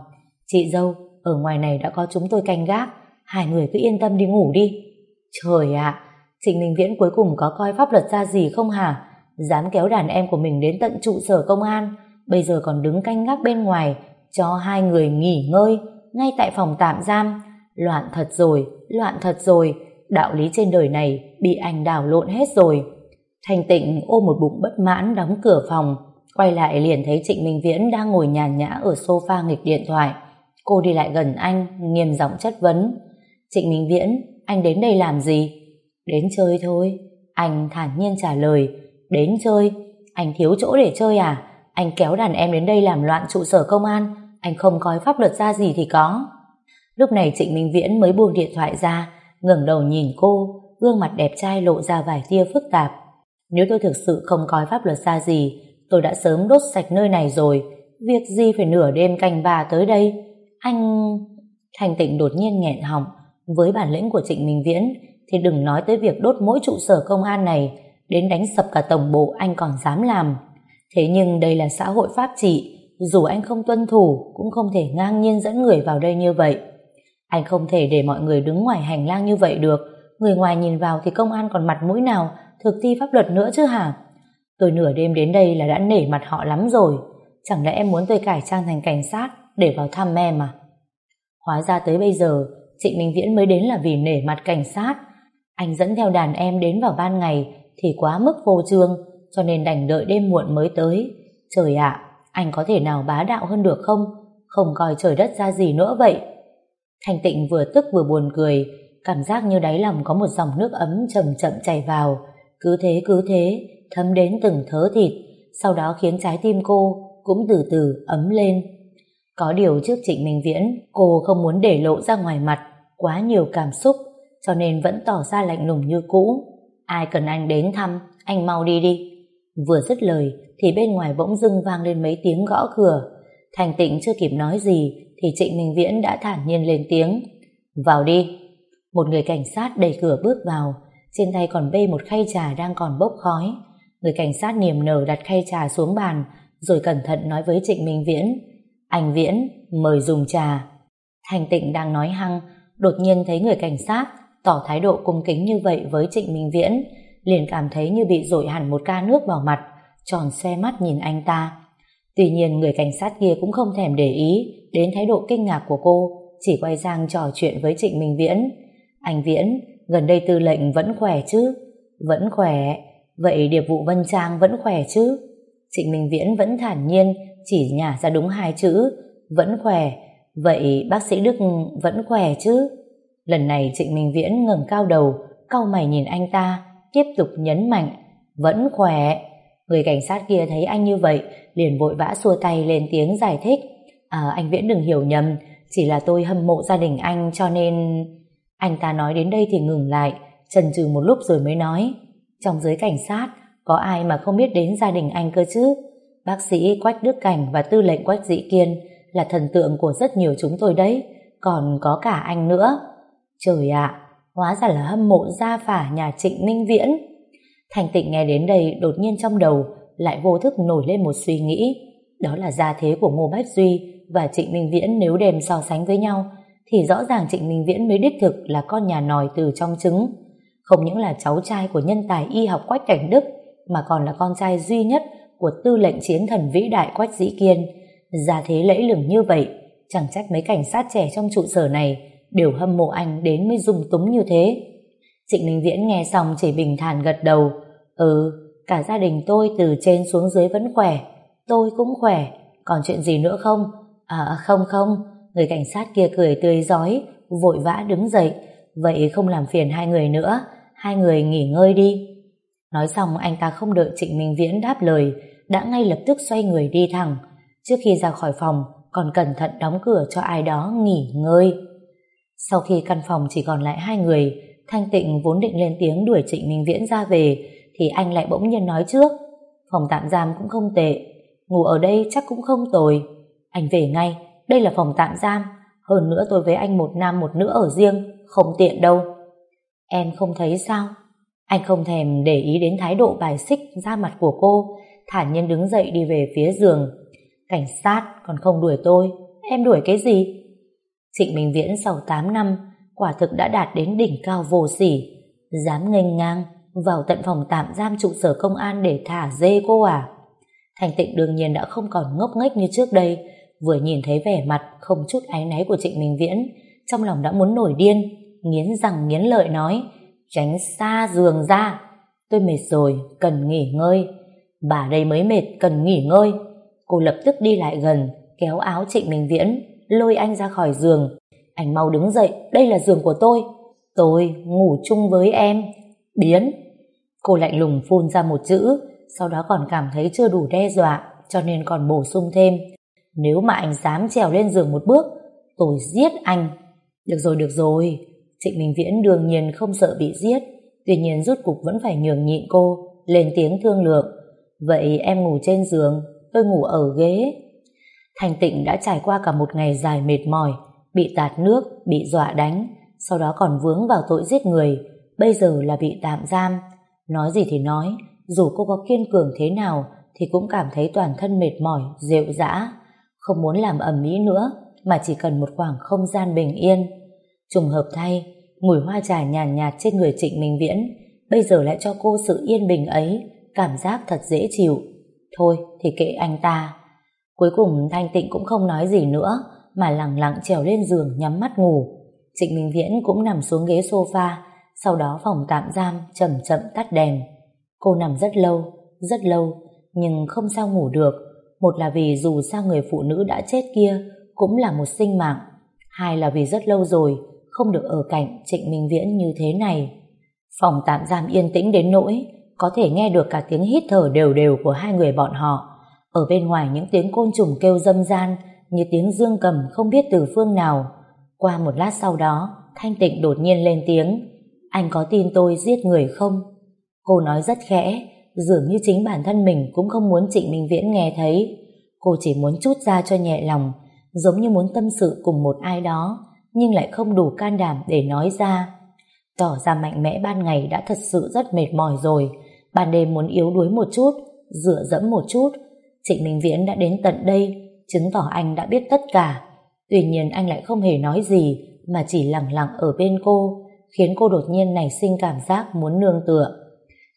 Chị dâu, ở ngoài này đã có chúng tôi canh gác, hai người cứ yên tâm đi ngủ đi. Trời ạ, Trịnh Minh Viễn cuối cùng có coi pháp luật ra gì không hả? Dám kéo đàn em của mình đến tận trụ sở công an, bây giờ còn đứng canh gác bên ngoài, cho hai người nghỉ ngơi, ngay tại phòng tạm giam. Loạn thật rồi, loạn thật rồi, đạo lý trên đời này bị anh đảo lộn hết rồi. Thanh Tịnh ôm một bụng bất mãn đóng cửa phòng, quay lại liền thấy Trịnh Minh Viễn đang ngồi nhàn nhã ở sofa nghịch điện thoại. Cô đi lại gần anh, nghiêm giọng chất vấn. Trịnh Minh Viễn, anh đến đây làm gì? Đến chơi thôi. Anh thản nhiên trả lời. Đến chơi? Anh thiếu chỗ để chơi à? Anh kéo đàn em đến đây làm loạn trụ sở công an. Anh không coi pháp luật ra gì thì có. Lúc này Trịnh Minh Viễn mới buông điện thoại ra, ngẩng đầu nhìn cô, gương mặt đẹp trai lộ ra vài tia phức tạp. Nếu tôi thực sự không coi pháp luật ra gì, tôi đã sớm đốt sạch nơi này rồi. Việc gì phải nửa đêm canh bà tới đây? Anh... Thành tịnh đột nhiên nghẹn họng. Với bản lĩnh của Trịnh Minh Viễn thì đừng nói tới việc đốt mỗi trụ sở công an này, đến đánh sập cả tổng bộ anh còn dám làm. Thế nhưng đây là xã hội pháp trị, dù anh không tuân thủ, cũng không thể ngang nhiên dẫn người vào đây như vậy. Anh không thể để mọi người đứng ngoài hành lang như vậy được. Người ngoài nhìn vào thì công an còn mặt mũi nào, thực thi pháp luật nữa chứ hả? Tôi nửa đêm đến đây là đã nể mặt họ lắm rồi. Chẳng lẽ em muốn tôi cải trang thành cảnh sát để vào thăm em à? Hóa ra tới bây giờ, Trịnh Minh Viễn mới đến là vì nể mặt cảnh sát. Anh dẫn theo đàn em đến vào ban ngày thì quá mức vô trương cho nên đành đợi đêm muộn mới tới. Trời ạ, anh có thể nào bá đạo hơn được không? Không coi trời đất ra gì nữa vậy. Thanh tịnh vừa tức vừa buồn cười, cảm giác như đáy lòng có một dòng nước ấm chậm chậm chảy vào. Cứ thế cứ thế, thấm đến từng thớ thịt, sau đó khiến trái tim cô cũng từ từ ấm lên. Có điều trước Trịnh Minh Viễn, cô không muốn để lộ ra ngoài mặt quá nhiều cảm xúc, cho nên vẫn tỏ ra lạnh lùng như cũ. Ai cần anh đến thăm, anh mau đi đi. Vừa dứt lời, thì bên ngoài bỗng dưng vang lên mấy tiếng gõ cửa. Thành tịnh chưa kịp nói gì, thì Trịnh Minh Viễn đã thản nhiên lên tiếng. Vào đi. Một người cảnh sát đẩy cửa bước vào, trên tay còn bê một khay trà đang còn bốc khói. Người cảnh sát niềm nở đặt khay trà xuống bàn, rồi cẩn thận nói với Trịnh Minh Viễn. Anh Viễn, mời dùng trà. Thành tịnh đang nói hăng, đột nhiên thấy người cảnh sát tỏ thái độ cung kính như vậy với Trịnh Minh Viễn, liền cảm thấy như bị dội hẳn một ca nước vào mặt, tròn xe mắt nhìn anh ta. Tuy nhiên người cảnh sát kia cũng không thèm để ý đến thái độ kinh ngạc của cô, chỉ quay sang trò chuyện với Trịnh Minh Viễn. Anh Viễn, gần đây tư lệnh vẫn khỏe chứ? Vẫn khỏe. Vậy điệp vụ Vân Trang vẫn khỏe chứ? Trịnh Minh Viễn vẫn thản nhiên, chỉ nhả ra đúng hai chữ, vẫn khỏe. Vậy bác sĩ Đức vẫn khỏe chứ? Lần này Trịnh Minh Viễn ngẩng cao đầu, cau mày nhìn anh ta, tiếp tục nhấn mạnh, vẫn khỏe. Người cảnh sát kia thấy anh như vậy, liền vội vã xua tay lên tiếng giải thích. À, anh Viễn đừng hiểu nhầm, chỉ là tôi hâm mộ gia đình anh cho nên... Anh ta nói đến đây thì ngừng lại, chần chừ một lúc rồi mới nói. Trong giới cảnh sát, có ai mà không biết đến gia đình anh cơ chứ? Bác sĩ Quách Đức Cảnh và tư lệnh Quách Dĩ Kiên là thần tượng của rất nhiều chúng tôi đấy, còn có cả anh nữa. Trời ạ, hóa ra là hâm mộ gia phả nhà Trịnh Minh Viễn. Thành tịnh nghe đến đây đột nhiên trong đầu lại vô thức nổi lên một suy nghĩ. Đó là gia thế của Ngô Bách Duy và Trịnh Minh Viễn nếu đem so sánh với nhau thì rõ ràng Trịnh Minh Viễn mới đích thực là con nhà nòi từ trong trứng. Không những là cháu trai của nhân tài y học Quách Cảnh Đức mà còn là con trai duy nhất của tư lệnh chiến thần vĩ đại Quách Dĩ Kiên. Gia thế lẫy lừng như vậy, chẳng trách mấy cảnh sát trẻ trong trụ sở này đều hâm mộ anh đến mới dung túng như thế. Trịnh Minh Viễn nghe xong chỉ bình thản gật đầu. Ừ, cả gia đình tôi từ trên xuống dưới vẫn khỏe. Tôi cũng khỏe. Còn chuyện gì nữa không? À không không, người cảnh sát kia cười tươi giói, vội vã đứng dậy. Vậy không làm phiền hai người nữa, hai người nghỉ ngơi đi. Nói xong anh ta không đợi Trịnh Minh Viễn đáp lời, đã ngay lập tức xoay người đi thẳng. Trước khi ra khỏi phòng, còn cẩn thận đóng cửa cho ai đó nghỉ ngơi. Sau khi căn phòng chỉ còn lại hai người, Thanh Tịnh vốn định lên tiếng đuổi Trịnh Minh Viễn ra về, thì anh lại bỗng nhiên nói trước. Phòng tạm giam cũng không tệ, ngủ ở đây chắc cũng không tồi. Anh về ngay, đây là phòng tạm giam, hơn nữa tôi với anh một nam một nữ ở riêng, không tiện đâu. Em không thấy sao? Anh không thèm để ý đến thái độ bài xích ra mặt của cô, thản nhiên đứng dậy đi về phía giường. Cảnh sát còn không đuổi tôi, em đuổi cái gì? Trịnh Minh Viễn sau 8 năm, quả thực đã đạt đến đỉnh cao vô sỉ. Dám nghênh ngang, vào tận phòng tạm giam trụ sở công an để thả dê cô à? Thành tịnh đương nhiên đã không còn ngốc nghếch như trước đây, vừa nhìn thấy vẻ mặt không chút áy náy của Trịnh Minh Viễn, trong lòng đã muốn nổi điên, nghiến răng nghiến lợi nói, tránh xa giường ra, tôi mệt rồi, cần nghỉ ngơi. Bà đây mới mệt, cần nghỉ ngơi. Cô lập tức đi lại gần, kéo áo Trịnh Minh Viễn lôi anh ra khỏi giường. Anh mau đứng dậy, đây là giường của tôi. Tôi ngủ chung với em. Biến. Cô lạnh lùng phun ra một chữ, sau đó còn cảm thấy chưa đủ đe dọa, cho nên còn bổ sung thêm. Nếu mà anh dám trèo lên giường một bước, tôi giết anh. Được rồi, được rồi. Trịnh Minh Viễn đương nhiên không sợ bị giết, tuy nhiên rút cục vẫn phải nhường nhịn cô, lên tiếng thương lượng. Vậy em ngủ trên giường, tôi ngủ ở ghế. Thành Tịnh đã trải qua cả một ngày dài mệt mỏi, bị tạt nước, bị dọa đánh, sau đó còn vướng vào tội giết người, bây giờ là bị tạm giam. Nói gì thì nói, dù cô có kiên cường thế nào thì cũng cảm thấy toàn thân mệt mỏi, rệu rã. không muốn làm ẩm mỹ nữa, mà chỉ cần một khoảng không gian bình yên. Trùng hợp thay, mùi hoa trà nhàn nhạt, nhạt trên người Trịnh Minh Viễn bây giờ lại cho cô sự yên bình ấy, cảm giác thật dễ chịu. Thôi thì kệ anh ta. Cuối cùng Thanh Tịnh cũng không nói gì nữa, mà lặng lặng trèo lên giường nhắm mắt ngủ. Trịnh Minh Viễn cũng nằm xuống ghế sofa, sau đó phòng tạm giam chậm chậm tắt đèn. Cô nằm rất lâu, rất lâu, nhưng không sao ngủ được. Một là vì dù sao người phụ nữ đã chết kia cũng là một sinh mạng. Hai là vì rất lâu rồi không được ở cạnh Trịnh Minh Viễn như thế này. Phòng tạm giam yên tĩnh đến nỗi có thể nghe được cả tiếng hít thở đều đều của hai người bọn họ. Ở bên ngoài những tiếng côn trùng kêu dâm gian như tiếng dương cầm không biết từ phương nào. Qua một lát sau đó, Thanh Tịnh đột nhiên lên tiếng. Anh có tin tôi giết người không? Cô nói rất khẽ, dường như chính bản thân mình cũng không muốn Trịnh Minh Viễn nghe thấy. Cô chỉ muốn chút ra cho nhẹ lòng, giống như muốn tâm sự cùng một ai đó, nhưng lại không đủ can đảm để nói ra. Tỏ ra mạnh mẽ ban ngày đã thật sự rất mệt mỏi rồi, ban đêm muốn yếu đuối một chút, dựa dẫm một chút. Trịnh Minh Viễn đã đến tận đây, chứng tỏ anh đã biết tất cả. Tuy nhiên anh lại không hề nói gì, mà chỉ lặng lặng ở bên cô, khiến cô đột nhiên nảy sinh cảm giác muốn nương tựa.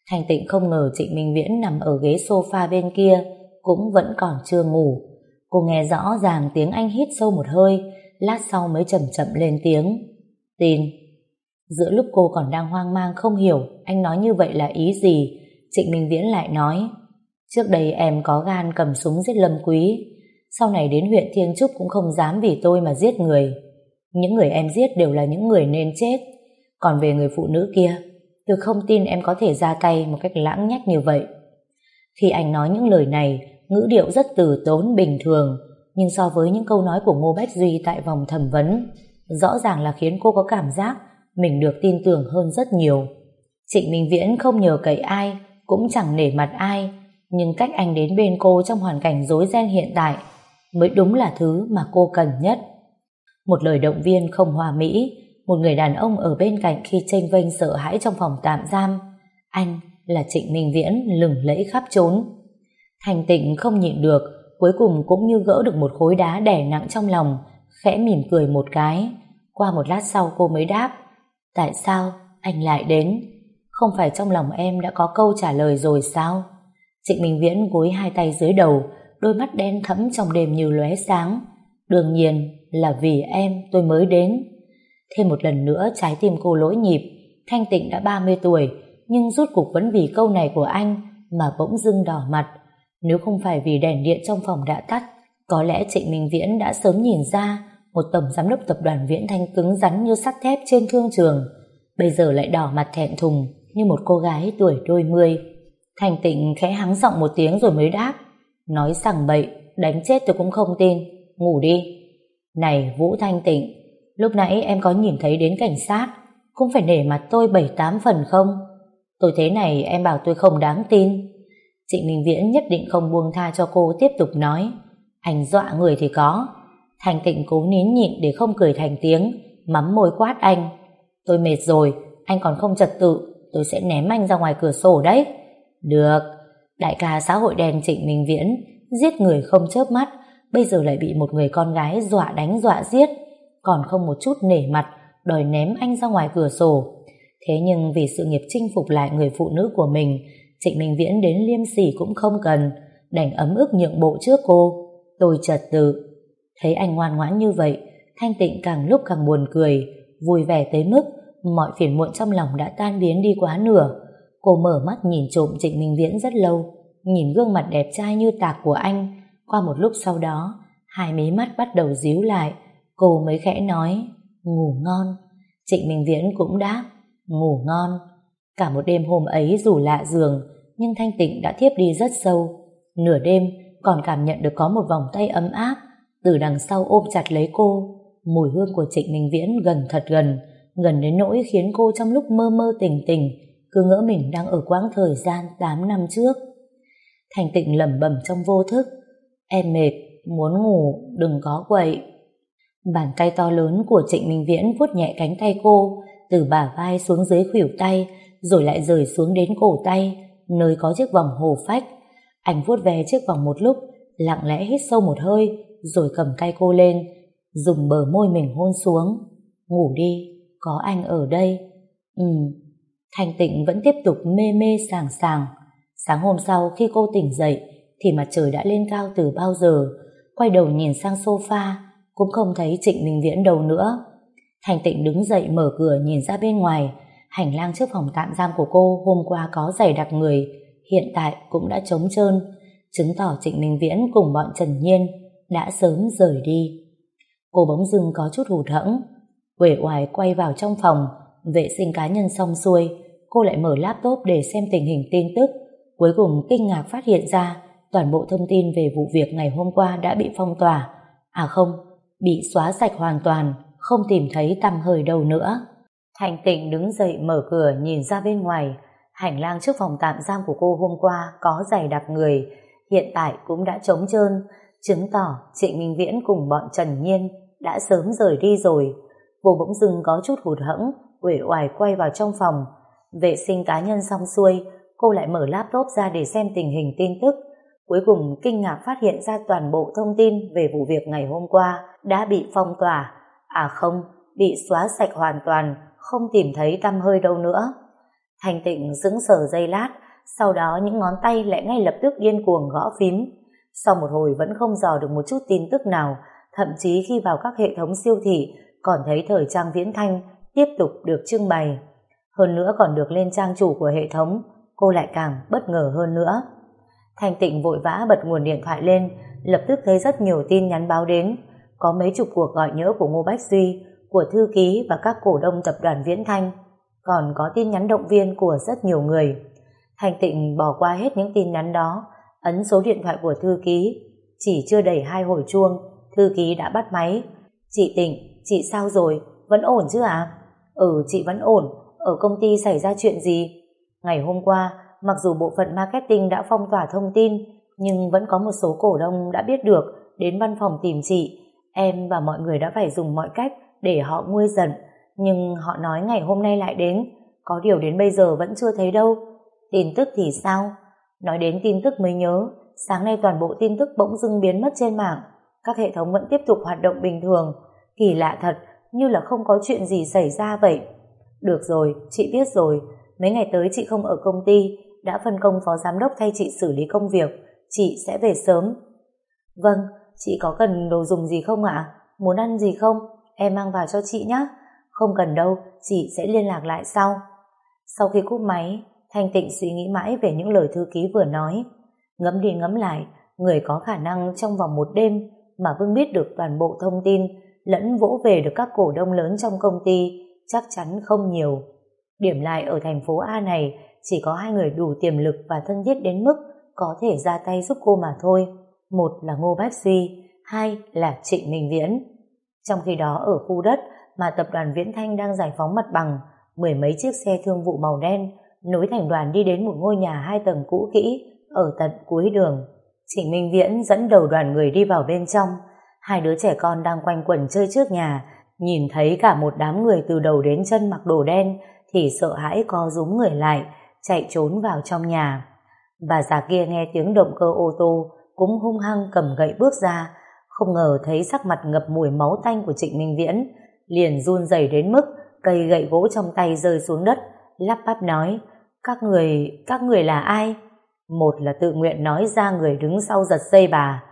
Thanh tịnh không ngờ Trịnh Minh Viễn nằm ở ghế sofa bên kia, cũng vẫn còn chưa ngủ. Cô nghe rõ ràng tiếng anh hít sâu một hơi, lát sau mới chậm chậm lên tiếng. Tin. Giữa lúc cô còn đang hoang mang không hiểu anh nói như vậy là ý gì, Trịnh Minh Viễn lại nói Trước đây em có gan cầm súng giết Lâm Quý, sau này đến huyện Thiên Trúc cũng không dám vì tôi mà giết người. Những người em giết đều là những người nên chết. Còn về người phụ nữ kia, tôi không tin em có thể ra tay một cách lãng nhách như vậy. Khi anh nói những lời này, ngữ điệu rất từ tốn bình thường, nhưng so với những câu nói của Ngô Bách Duy tại vòng thẩm vấn, rõ ràng là khiến cô có cảm giác mình được tin tưởng hơn rất nhiều. Trịnh Minh Viễn không nhờ cậy ai, cũng chẳng nể mặt ai, nhưng cách anh đến bên cô trong hoàn cảnh rối ren hiện tại mới đúng là thứ mà cô cần nhất. Một lời động viên không hòa mỹ, một người đàn ông ở bên cạnh khi tranh vênh sợ hãi trong phòng tạm giam. Anh là Trịnh Minh Viễn lừng lẫy khắp trốn. Thành tịnh không nhịn được, cuối cùng cũng như gỡ được một khối đá đè nặng trong lòng, khẽ mỉm cười một cái. Qua một lát sau cô mới đáp, tại sao anh lại đến? Không phải trong lòng em đã có câu trả lời rồi sao? Trịnh Minh Viễn gối hai tay dưới đầu, đôi mắt đen thẫm trong đêm như lóe sáng. Đương nhiên là vì em tôi mới đến. Thêm một lần nữa trái tim cô lỗi nhịp, Thanh Tịnh đã 30 tuổi, nhưng rút cục vẫn vì câu này của anh mà bỗng dưng đỏ mặt. Nếu không phải vì đèn điện trong phòng đã tắt, có lẽ Trịnh Minh Viễn đã sớm nhìn ra một tổng giám đốc tập đoàn Viễn Thanh cứng rắn như sắt thép trên thương trường, bây giờ lại đỏ mặt thẹn thùng như một cô gái tuổi đôi mươi. Thanh Tịnh khẽ hắng giọng một tiếng rồi mới đáp, nói rằng bậy, đánh chết tôi cũng không tin, ngủ đi. Này Vũ Thanh Tịnh, lúc nãy em có nhìn thấy đến cảnh sát, cũng phải nể mặt tôi bảy tám phần không? Tôi thế này em bảo tôi không đáng tin. Trịnh Minh Viễn nhất định không buông tha cho cô tiếp tục nói. Anh dọa người thì có. Thành tịnh cố nín nhịn để không cười thành tiếng, mắm môi quát anh. Tôi mệt rồi, anh còn không trật tự, tôi sẽ ném anh ra ngoài cửa sổ đấy. Được, đại ca xã hội đen Trịnh Minh Viễn, giết người không chớp mắt, bây giờ lại bị một người con gái dọa đánh dọa giết, còn không một chút nể mặt, đòi ném anh ra ngoài cửa sổ. Thế nhưng vì sự nghiệp chinh phục lại người phụ nữ của mình, Trịnh Minh Viễn đến liêm sỉ cũng không cần, đành ấm ức nhượng bộ trước cô. Tôi chợt tự. Thấy anh ngoan ngoãn như vậy, Thanh Tịnh càng lúc càng buồn cười, vui vẻ tới mức mọi phiền muộn trong lòng đã tan biến đi quá nửa. Cô mở mắt nhìn trộm Trịnh Minh Viễn rất lâu, nhìn gương mặt đẹp trai như tạc của anh. Qua một lúc sau đó, hai mí mắt bắt đầu díu lại, cô mới khẽ nói, ngủ ngon. Trịnh Minh Viễn cũng đáp, ngủ ngon. Cả một đêm hôm ấy dù lạ giường, nhưng Thanh Tịnh đã thiếp đi rất sâu. Nửa đêm còn cảm nhận được có một vòng tay ấm áp từ đằng sau ôm chặt lấy cô. Mùi hương của Trịnh Minh Viễn gần thật gần, gần đến nỗi khiến cô trong lúc mơ mơ tỉnh tỉnh cứ ngỡ mình đang ở quãng thời gian 8 năm trước. Thành tịnh lẩm bẩm trong vô thức, em mệt, muốn ngủ, đừng có quậy. Bàn tay to lớn của Trịnh Minh Viễn vuốt nhẹ cánh tay cô, từ bả vai xuống dưới khuỷu tay, rồi lại rời xuống đến cổ tay, nơi có chiếc vòng hồ phách. Anh vuốt về chiếc vòng một lúc, lặng lẽ hít sâu một hơi, rồi cầm tay cô lên, dùng bờ môi mình hôn xuống. Ngủ đi, có anh ở đây. Ừ, Thanh Tịnh vẫn tiếp tục mê mê sàng sàng. Sáng hôm sau khi cô tỉnh dậy thì mặt trời đã lên cao từ bao giờ. Quay đầu nhìn sang sofa cũng không thấy Trịnh Minh Viễn đâu nữa. Thanh Tịnh đứng dậy mở cửa nhìn ra bên ngoài. Hành lang trước phòng tạm giam của cô hôm qua có dày đặc người, hiện tại cũng đã trống trơn, chứng tỏ Trịnh Minh Viễn cùng bọn Trần Nhiên đã sớm rời đi. Cô bỗng dưng có chút hụt hẫng, uể oải quay vào trong phòng, vệ sinh cá nhân xong xuôi, cô lại mở laptop để xem tình hình tin tức, cuối cùng kinh ngạc phát hiện ra toàn bộ thông tin về vụ việc ngày hôm qua đã bị phong tỏa. À không, bị xóa sạch hoàn toàn, không tìm thấy tăm hơi đâu nữa. Thành tịnh đứng dậy mở cửa nhìn ra bên ngoài, hành lang trước phòng tạm giam của cô hôm qua có giày đặc người, hiện tại cũng đã trống trơn, chứng tỏ Trịnh Minh Viễn cùng bọn Trần Nhiên đã sớm rời đi rồi. Cô bỗng dưng có chút hụt hẫng, uể oải quay vào trong phòng, vệ sinh cá nhân xong xuôi, cô lại mở laptop ra để xem tình hình tin tức. Cuối cùng kinh ngạc phát hiện ra toàn bộ thông tin về vụ việc ngày hôm qua đã bị phong tỏa. À không, bị xóa sạch hoàn toàn, không tìm thấy tăm hơi đâu nữa. Thành tịnh dững sờ dây lát, sau đó những ngón tay lại ngay lập tức điên cuồng gõ phím. Sau một hồi vẫn không dò được một chút tin tức nào, thậm chí khi vào các hệ thống siêu thị còn thấy thời trang viễn thanh tiếp tục được trưng bày. Hơn nữa còn được lên trang chủ của hệ thống, cô lại càng bất ngờ hơn nữa. Thanh Tịnh vội vã bật nguồn điện thoại lên, lập tức thấy rất nhiều tin nhắn báo đến. Có mấy chục cuộc gọi nhỡ của Ngô Bách Duy, của thư ký và các cổ đông tập đoàn Viễn Thanh. Còn có tin nhắn động viên của rất nhiều người. Thanh Tịnh bỏ qua hết những tin nhắn đó, ấn số điện thoại của thư ký. Chỉ chưa đầy hai hồi chuông, thư ký đã bắt máy. Chị Tịnh, chị sao rồi? Vẫn ổn chứ ạ? À? Ừ, chị vẫn ổn. Ở công ty xảy ra chuyện gì? Ngày hôm qua, mặc dù bộ phận marketing đã phong tỏa thông tin, nhưng vẫn có một số cổ đông đã biết được đến văn phòng tìm chị. Em và mọi người đã phải dùng mọi cách để họ nguôi giận, nhưng họ nói ngày hôm nay lại đến, có điều đến bây giờ vẫn chưa thấy đâu. Tin tức thì sao? Nói đến tin tức mới nhớ, sáng nay toàn bộ tin tức bỗng dưng biến mất trên mạng, các hệ thống vẫn tiếp tục hoạt động bình thường, kỳ lạ thật, như là không có chuyện gì xảy ra vậy. Được rồi, chị biết rồi, mấy ngày tới chị không ở công ty, đã phân công phó giám đốc thay chị xử lý công việc, chị sẽ về sớm. Vâng, chị có cần đồ dùng gì không ạ? Muốn ăn gì không? Em mang vào cho chị nhé. Không cần đâu, chị sẽ liên lạc lại sau. Sau khi cúp máy, Thanh Tịnh suy nghĩ mãi về những lời thư ký vừa nói. Ngẫm đi ngẫm lại, người có khả năng trong vòng một đêm mà Vương biết được toàn bộ thông tin lẫn vỗ về được các cổ đông lớn trong công ty chắc chắn không nhiều. Điểm lại ở thành phố A này chỉ có hai người đủ tiềm lực và thân thiết đến mức có thể ra tay giúp cô mà thôi. Một là Ngô Bách Duy, hai là Trịnh Minh Viễn. Trong khi đó ở khu đất mà tập đoàn Viễn Thanh đang giải phóng mặt bằng, mười mấy chiếc xe thương vụ màu đen nối thành đoàn đi đến một ngôi nhà hai tầng cũ kỹ ở tận cuối đường. Trịnh Minh Viễn dẫn đầu đoàn người đi vào bên trong. Hai đứa trẻ con đang quanh quẩn chơi trước nhà, nhìn thấy cả một đám người từ đầu đến chân mặc đồ đen thì sợ hãi co rúm người lại, chạy trốn vào trong nhà. Bà già kia nghe tiếng động cơ ô tô cũng hung hăng cầm gậy bước ra, không ngờ thấy sắc mặt ngập mùi máu tanh của Trịnh Minh Viễn, liền run rẩy đến mức cây gậy gỗ trong tay rơi xuống đất, lắp bắp nói, các người, các người là ai? Một là tự nguyện nói ra người đứng sau giật dây bà.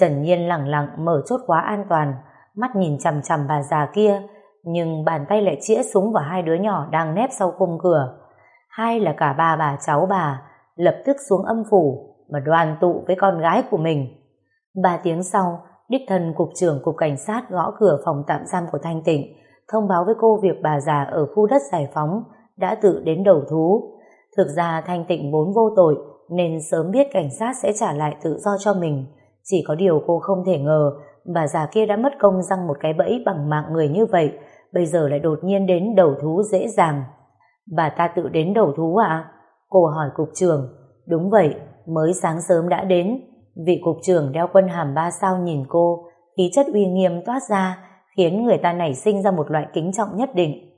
Trần Nhiên lẳng lặng mở chốt khóa an toàn, mắt nhìn chằm chằm bà già kia, nhưng bàn tay lại chĩa súng vào hai đứa nhỏ đang nép sau khung cửa. Hai là cả ba bà cháu bà, lập tức xuống âm phủ mà đoàn tụ với con gái của mình. Ba tiếng sau, đích thân cục trưởng cục cảnh sát gõ cửa phòng tạm giam của Thanh Tịnh, thông báo với cô việc bà già ở khu đất giải phóng đã tự đến đầu thú. Thực ra Thanh Tịnh vốn vô tội nên sớm biết cảnh sát sẽ trả lại tự do cho mình. Chỉ có điều cô không thể ngờ bà già kia đã mất công răng một cái bẫy bằng mạng người như vậy, bây giờ lại đột nhiên đến đầu thú dễ dàng. Bà ta tự đến đầu thú à? Cô hỏi cục trưởng. Đúng vậy, mới sáng sớm đã đến. Vị cục trưởng đeo quân hàm ba sao nhìn cô, khí chất uy nghiêm toát ra, khiến người ta nảy sinh ra một loại kính trọng nhất định.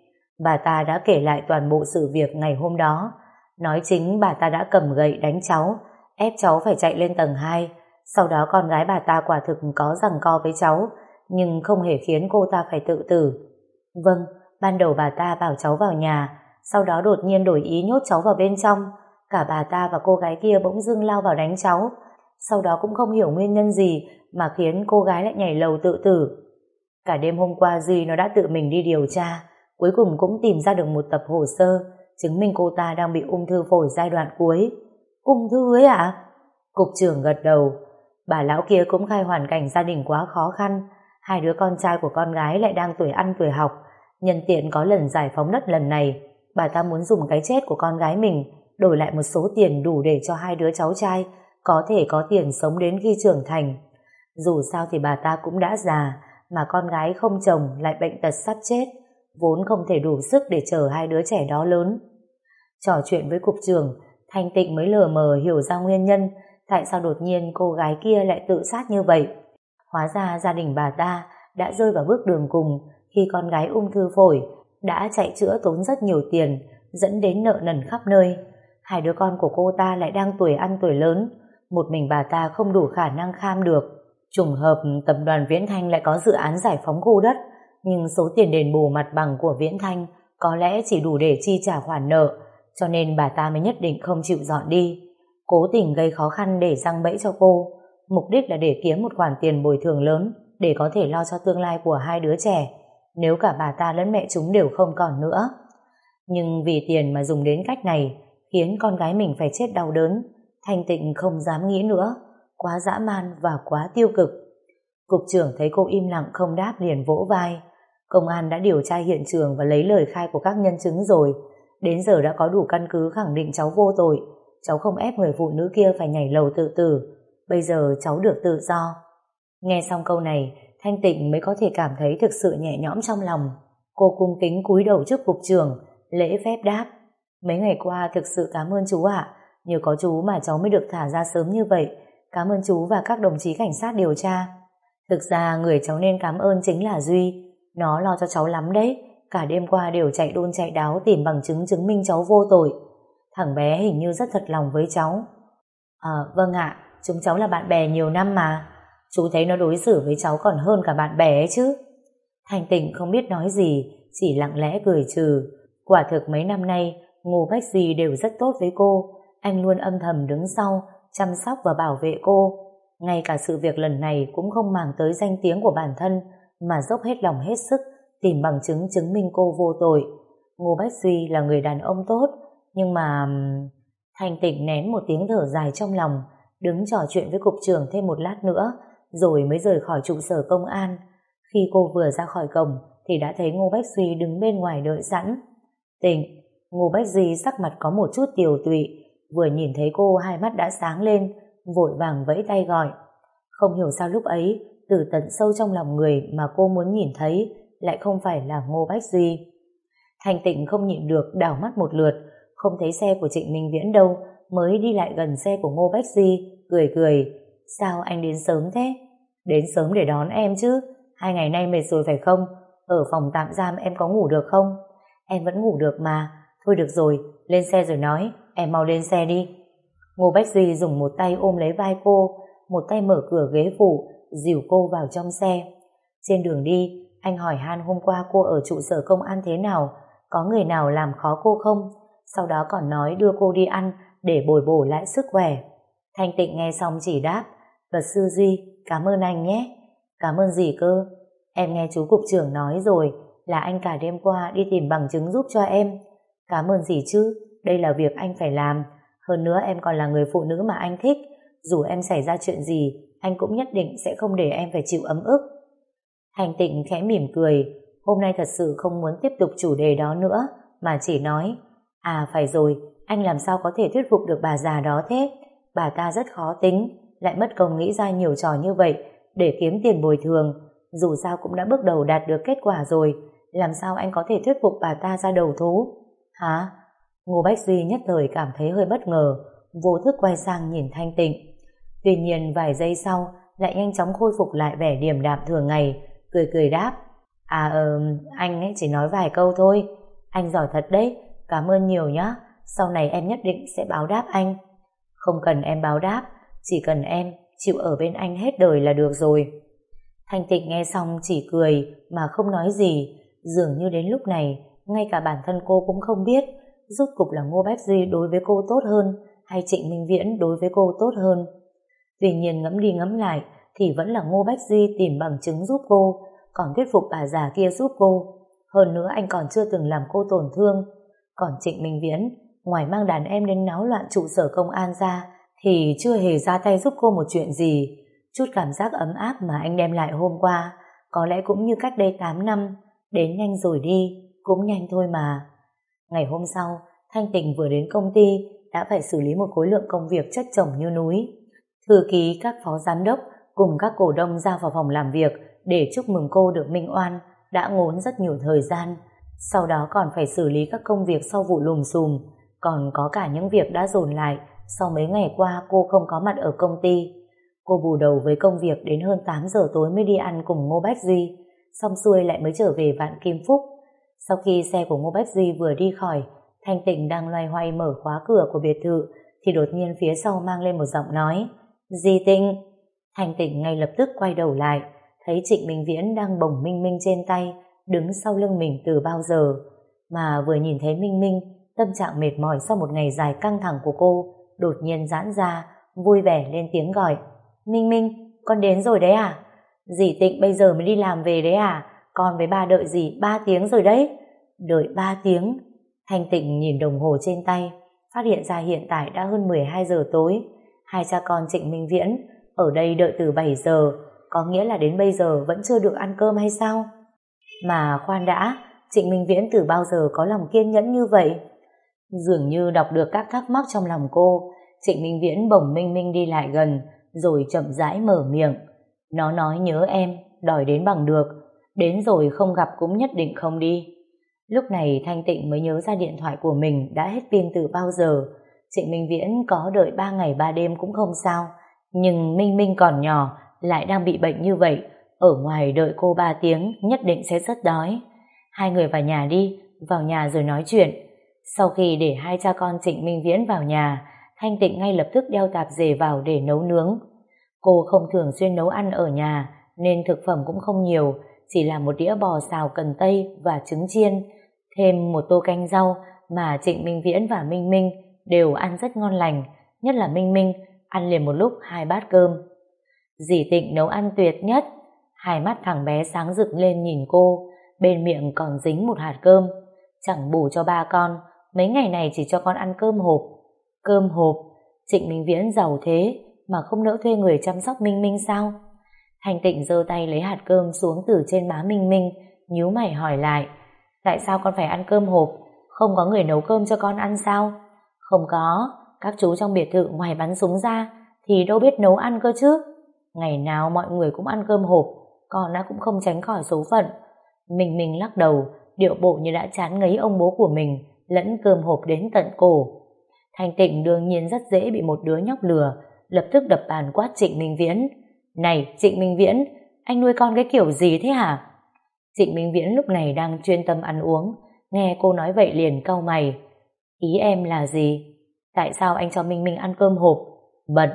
Bà ta đã kể lại toàn bộ sự việc ngày hôm đó. Nói chính bà ta đã cầm gậy đánh cháu, ép cháu phải chạy lên tầng 2, sau đó con gái bà ta quả thực có rằng co với cháu, nhưng không hề khiến cô ta phải tự tử. Vâng, ban đầu bà ta bảo cháu vào nhà, sau đó đột nhiên đổi ý nhốt cháu vào bên trong. Cả bà ta và cô gái kia bỗng dưng lao vào đánh cháu. Sau đó cũng không hiểu nguyên nhân gì mà khiến cô gái lại nhảy lầu tự tử. Cả đêm hôm qua Duy nó đã tự mình đi điều tra, cuối cùng cũng tìm ra được một tập hồ sơ chứng minh cô ta đang bị ung thư phổi giai đoạn cuối. Ung thư ấy ạ? Cục trưởng gật đầu. Bà lão kia cũng khai hoàn cảnh gia đình quá khó khăn. Hai đứa con trai của con gái lại đang tuổi ăn tuổi học. Nhân tiện có lần giải phóng đất lần này, bà ta muốn dùng cái chết của con gái mình đổi lại một số tiền đủ để cho hai đứa cháu trai có thể có tiền sống đến khi trưởng thành. Dù sao thì bà ta cũng đã già, mà con gái không chồng lại bệnh tật sắp chết, vốn không thể đủ sức để chờ hai đứa trẻ đó lớn. Trò chuyện với cục trưởng, Thanh Tịnh mới lờ mờ hiểu ra nguyên nhân tại sao đột nhiên cô gái kia lại tự sát như vậy. Hóa ra gia đình bà ta đã rơi vào bước đường cùng khi con gái ung thư phổi đã chạy chữa tốn rất nhiều tiền, dẫn đến nợ nần khắp nơi. Hai đứa con của cô ta lại đang tuổi ăn tuổi lớn một mình bà ta không đủ khả năng kham được. Trùng hợp tập đoàn Viễn Thanh lại có dự án giải phóng khu đất, nhưng số tiền đền bù mặt bằng của Viễn Thanh có lẽ chỉ đủ để chi trả khoản nợ, cho nên bà ta mới nhất định không chịu dọn đi. Cố tình gây khó khăn để răng bẫy cho cô. Mục đích là để kiếm một khoản tiền bồi thường lớn để có thể lo cho tương lai của hai đứa trẻ, nếu cả bà ta lẫn mẹ chúng đều không còn nữa. Nhưng vì tiền mà dùng đến cách này, khiến con gái mình phải chết đau đớn, Thanh Tịnh không dám nghĩ nữa, quá dã man và quá tiêu cực. Cục trưởng thấy cô im lặng không đáp liền vỗ vai. Công an đã điều tra hiện trường và lấy lời khai của các nhân chứng rồi. Đến giờ đã có đủ căn cứ khẳng định cháu vô tội. Cháu không ép người phụ nữ kia phải nhảy lầu tự tử. Bây giờ cháu được tự do. Nghe xong câu này, Thanh Tịnh mới có thể cảm thấy thực sự nhẹ nhõm trong lòng. Cô cung kính cúi đầu trước cục trưởng, lễ phép đáp. Mấy ngày qua thực sự cảm ơn chú ạ. Nhờ có chú mà cháu mới được thả ra sớm như vậy. Cảm ơn chú và các đồng chí cảnh sát điều tra. Thực ra người cháu nên cảm ơn chính là Duy. Nó lo cho cháu lắm đấy. Cả đêm qua đều chạy đôn chạy đáo tìm bằng chứng chứng minh cháu vô tội. Thằng bé hình như rất thật lòng với cháu. À, vâng ạ, chúng cháu là bạn bè nhiều năm mà. Chú thấy nó đối xử với cháu còn hơn cả bạn bè ấy chứ. Thành tịnh không biết nói gì, chỉ lặng lẽ cười trừ. Quả thực mấy năm nay, Ngô Bách Duy đều rất tốt với cô. Anh luôn âm thầm đứng sau, chăm sóc và bảo vệ cô. Ngay cả sự việc lần này cũng không màng tới danh tiếng của bản thân, mà dốc hết lòng hết sức tìm bằng chứng chứng minh cô vô tội. Ngô Bách Duy là người đàn ông tốt, nhưng mà... Thanh tịnh nén một tiếng thở dài trong lòng, đứng trò chuyện với cục trưởng thêm một lát nữa, rồi mới rời khỏi trụ sở công an. Khi cô vừa ra khỏi cổng, thì đã thấy Ngô Bách Duy đứng bên ngoài đợi sẵn. Tịnh, Ngô Bách Duy sắc mặt có một chút tiều tụy, vừa nhìn thấy cô hai mắt đã sáng lên, vội vàng vẫy tay gọi. Không hiểu sao lúc ấy, từ tận sâu trong lòng người mà cô muốn nhìn thấy lại không phải là Ngô Bách Duy. Thành tịnh không nhịn được đảo mắt một lượt, không thấy xe của Trịnh Minh Viễn đâu, mới đi lại gần xe của Ngô Bách Duy, cười cười. Sao anh đến sớm thế? Đến sớm để đón em chứ, hai ngày nay mệt rồi phải không? Ở phòng tạm giam em có ngủ được không? Em vẫn ngủ được mà, thôi được rồi, lên xe rồi nói, em mau lên xe đi. Ngô Bách Duy dùng một tay ôm lấy vai cô, một tay mở cửa ghế phụ, dìu cô vào trong xe. Trên đường đi, anh hỏi Han hôm qua cô ở trụ sở công an thế nào, có người nào làm khó cô không? Sau đó còn nói đưa cô đi ăn để bồi bổ lại sức khỏe. Thanh Tịnh nghe xong chỉ đáp, luật sư Duy, cảm ơn anh nhé. Cảm ơn gì cơ? Em nghe chú cục trưởng nói rồi là anh cả đêm qua đi tìm bằng chứng giúp cho em. Cảm ơn gì chứ, đây là việc anh phải làm. Hơn nữa em còn là người phụ nữ mà anh thích. Dù em xảy ra chuyện gì, anh cũng nhất định sẽ không để em phải chịu ấm ức. Hành tịnh khẽ mỉm cười, hôm nay thật sự không muốn tiếp tục chủ đề đó nữa, mà chỉ nói, à phải rồi, anh làm sao có thể thuyết phục được bà già đó thế? Bà ta rất khó tính, lại mất công nghĩ ra nhiều trò như vậy để kiếm tiền bồi thường. Dù sao cũng đã bước đầu đạt được kết quả rồi, làm sao anh có thể thuyết phục bà ta ra đầu thú? Hả? Ngô Bách Duy nhất thời cảm thấy hơi bất ngờ, vô thức quay sang nhìn Thanh Tịnh. Tuy nhiên vài giây sau, lại nhanh chóng khôi phục lại vẻ điềm đạm thường ngày, cười cười đáp. À ờ, anh ấy chỉ nói vài câu thôi. Anh giỏi thật đấy, cảm ơn nhiều nhá. Sau này em nhất định sẽ báo đáp anh. Không cần em báo đáp, chỉ cần em chịu ở bên anh hết đời là được rồi. Thanh Tịnh nghe xong chỉ cười mà không nói gì, dường như đến lúc này, ngay cả bản thân cô cũng không biết rốt cục là Ngô Bách Duy đối với cô tốt hơn hay Trịnh Minh Viễn đối với cô tốt hơn. Tuy nhiên ngẫm đi ngẫm lại thì vẫn là Ngô Bách Duy tìm bằng chứng giúp cô, còn thuyết phục bà già kia giúp cô. Hơn nữa anh còn chưa từng làm cô tổn thương. Còn Trịnh Minh Viễn, ngoài mang đàn em đến náo loạn trụ sở công an ra, thì chưa hề ra tay giúp cô một chuyện gì. Chút cảm giác ấm áp mà anh đem lại hôm qua, có lẽ cũng như cách đây 8 năm, đến nhanh rồi đi, cũng nhanh thôi mà. Ngày hôm sau, Thanh Tình vừa đến công ty đã phải xử lý một khối lượng công việc chất chồng như núi. Thư ký các phó giám đốc cùng các cổ đông ra vào phòng làm việc để chúc mừng cô được minh oan đã ngốn rất nhiều thời gian. Sau đó còn phải xử lý các công việc sau vụ lùm xùm, còn có cả những việc đã dồn lại sau mấy ngày qua cô không có mặt ở công ty. Cô bù đầu với công việc đến hơn 8 giờ tối mới đi ăn cùng Ngô Bách Duy, xong xuôi lại mới trở về Vạn Kim Phúc. Sau khi xe của Ngô Bách Duy vừa đi khỏi, Thanh Tịnh đang loay hoay mở khóa cửa của biệt thự, thì đột nhiên phía sau mang lên một giọng nói. Di Tịnh! Thanh Tịnh ngay lập tức quay đầu lại, thấy Trịnh Minh Viễn đang bồng Minh Minh trên tay, đứng sau lưng mình từ bao giờ. Mà vừa nhìn thấy Minh Minh, tâm trạng mệt mỏi sau một ngày dài căng thẳng của cô, đột nhiên giãn ra, vui vẻ lên tiếng gọi. Minh Minh, con đến rồi đấy à? Dì Tịnh bây giờ mới đi làm về đấy à? Con với ba đợi dì ba tiếng rồi đấy. Đợi ba tiếng. Thanh Tịnh nhìn đồng hồ trên tay, phát hiện ra hiện tại đã hơn 12 giờ tối. Hai cha con Trịnh Minh Viễn ở đây đợi từ 7 giờ, có nghĩa là đến bây giờ vẫn chưa được ăn cơm hay sao? Mà khoan đã, Trịnh Minh Viễn từ bao giờ có lòng kiên nhẫn như vậy? Dường như đọc được các thắc mắc trong lòng cô, Trịnh Minh Viễn bổng Minh Minh đi lại gần, rồi chậm rãi mở miệng. Nó nói nhớ em, đòi đến bằng được, đến rồi không gặp cũng nhất định không đi. Lúc này Thanh Tịnh mới nhớ ra điện thoại của mình đã hết pin từ bao giờ. Trịnh Minh Viễn có đợi 3 ngày 3 đêm cũng không sao, nhưng Minh Minh còn nhỏ, lại đang bị bệnh như vậy, ở ngoài đợi cô 3 tiếng nhất định sẽ rất đói. Hai người vào nhà đi, vào nhà rồi nói chuyện. Sau khi để hai cha con Trịnh Minh Viễn vào nhà, Thanh Tịnh ngay lập tức đeo tạp dề vào để nấu nướng. Cô không thường xuyên nấu ăn ở nhà, nên thực phẩm cũng không nhiều, chỉ là một đĩa bò xào cần tây và trứng chiên, thêm một tô canh rau mà Trịnh Minh Viễn và Minh Minh đều ăn rất ngon lành, nhất là Minh Minh ăn liền một lúc hai bát cơm. Dì Tịnh nấu ăn tuyệt nhất, hai mắt thằng bé sáng rực lên nhìn cô, bên miệng còn dính một hạt cơm, chẳng bù cho ba con, mấy ngày này chỉ cho con ăn cơm hộp. Cơm hộp, Trịnh Minh Viễn giàu thế mà không nỡ thuê người chăm sóc Minh Minh sao? Thành Tịnh giơ tay lấy hạt cơm xuống từ trên má Minh Minh, nhíu mày hỏi lại, tại sao con phải ăn cơm hộp, không có người nấu cơm cho con ăn sao? Không có, các chú trong biệt thự ngoài bắn súng ra thì đâu biết nấu ăn cơ chứ. Ngày nào mọi người cũng ăn cơm hộp, con đã cũng không tránh khỏi số phận. Mình mình lắc đầu, điệu bộ như đã chán ngấy ông bố của mình, lẫn cơm hộp đến tận cổ. Thanh Tịnh đương nhiên rất dễ bị một đứa nhóc lừa, lập tức đập bàn quát Trịnh Minh Viễn. Này, Trịnh Minh Viễn, anh nuôi con cái kiểu gì thế hả? Trịnh Minh Viễn lúc này đang chuyên tâm ăn uống, nghe cô nói vậy liền cau mày. Ý em là gì? Tại sao anh cho Minh Minh ăn cơm hộp? Bận.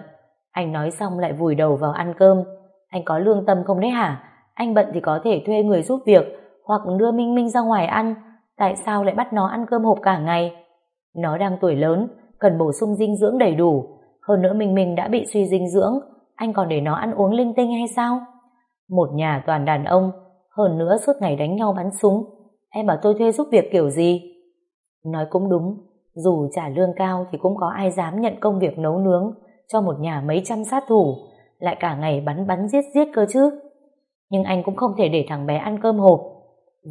Anh nói xong lại vùi đầu vào ăn cơm. Anh có lương tâm không đấy hả? Anh bận thì có thể thuê người giúp việc hoặc đưa Minh Minh ra ngoài ăn. Tại sao lại bắt nó ăn cơm hộp cả ngày? Nó đang tuổi lớn, cần bổ sung dinh dưỡng đầy đủ. Hơn nữa Minh Minh đã bị suy dinh dưỡng, anh còn để nó ăn uống linh tinh hay sao? Một nhà toàn đàn ông, hơn nữa suốt ngày đánh nhau bắn súng. Em bảo tôi thuê giúp việc kiểu gì? Nói cũng đúng, dù trả lương cao thì cũng có ai dám nhận công việc nấu nướng cho một nhà mấy trăm sát thủ, lại cả ngày bắn bắn giết giết cơ chứ. Nhưng anh cũng không thể để thằng bé ăn cơm hộp.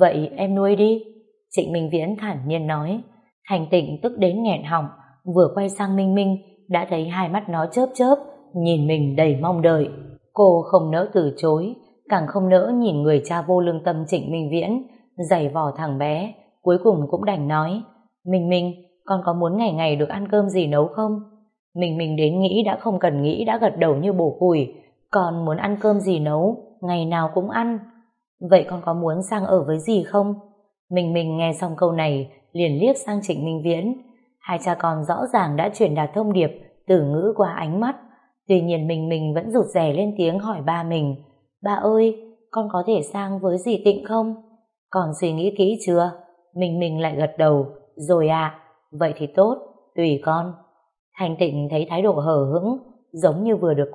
Vậy em nuôi đi. Trịnh Minh Viễn thản nhiên nói. Thành tịnh tức đến nghẹn họng, vừa quay sang Minh Minh, đã thấy hai mắt nó chớp chớp, nhìn mình đầy mong đợi. Cô không nỡ từ chối, càng không nỡ nhìn người cha vô lương tâm Trịnh Minh Viễn, giày vò thằng bé, cuối cùng cũng đành nói. Minh Minh, con có muốn ngày ngày được ăn cơm gì nấu không? Mình mình đến nghĩ đã không cần nghĩ đã gật đầu như bổ củi. Con muốn ăn cơm gì nấu, ngày nào cũng ăn. Vậy con có muốn sang ở với gì không? Mình mình nghe xong câu này, liền liếc sang Trịnh Minh Viễn. Hai cha con rõ ràng đã truyền đạt thông điệp từ ngữ qua ánh mắt. Tuy nhiên mình mình vẫn rụt rè lên tiếng hỏi ba mình. Ba ơi, con có thể sang với dì Tịnh không? Còn suy nghĩ kỹ chưa? Mình mình lại gật đầu. Rồi ạ, à, vậy thì tốt, tùy con thành Tịnh thấy thái độ hờ hững giống như vừa được quan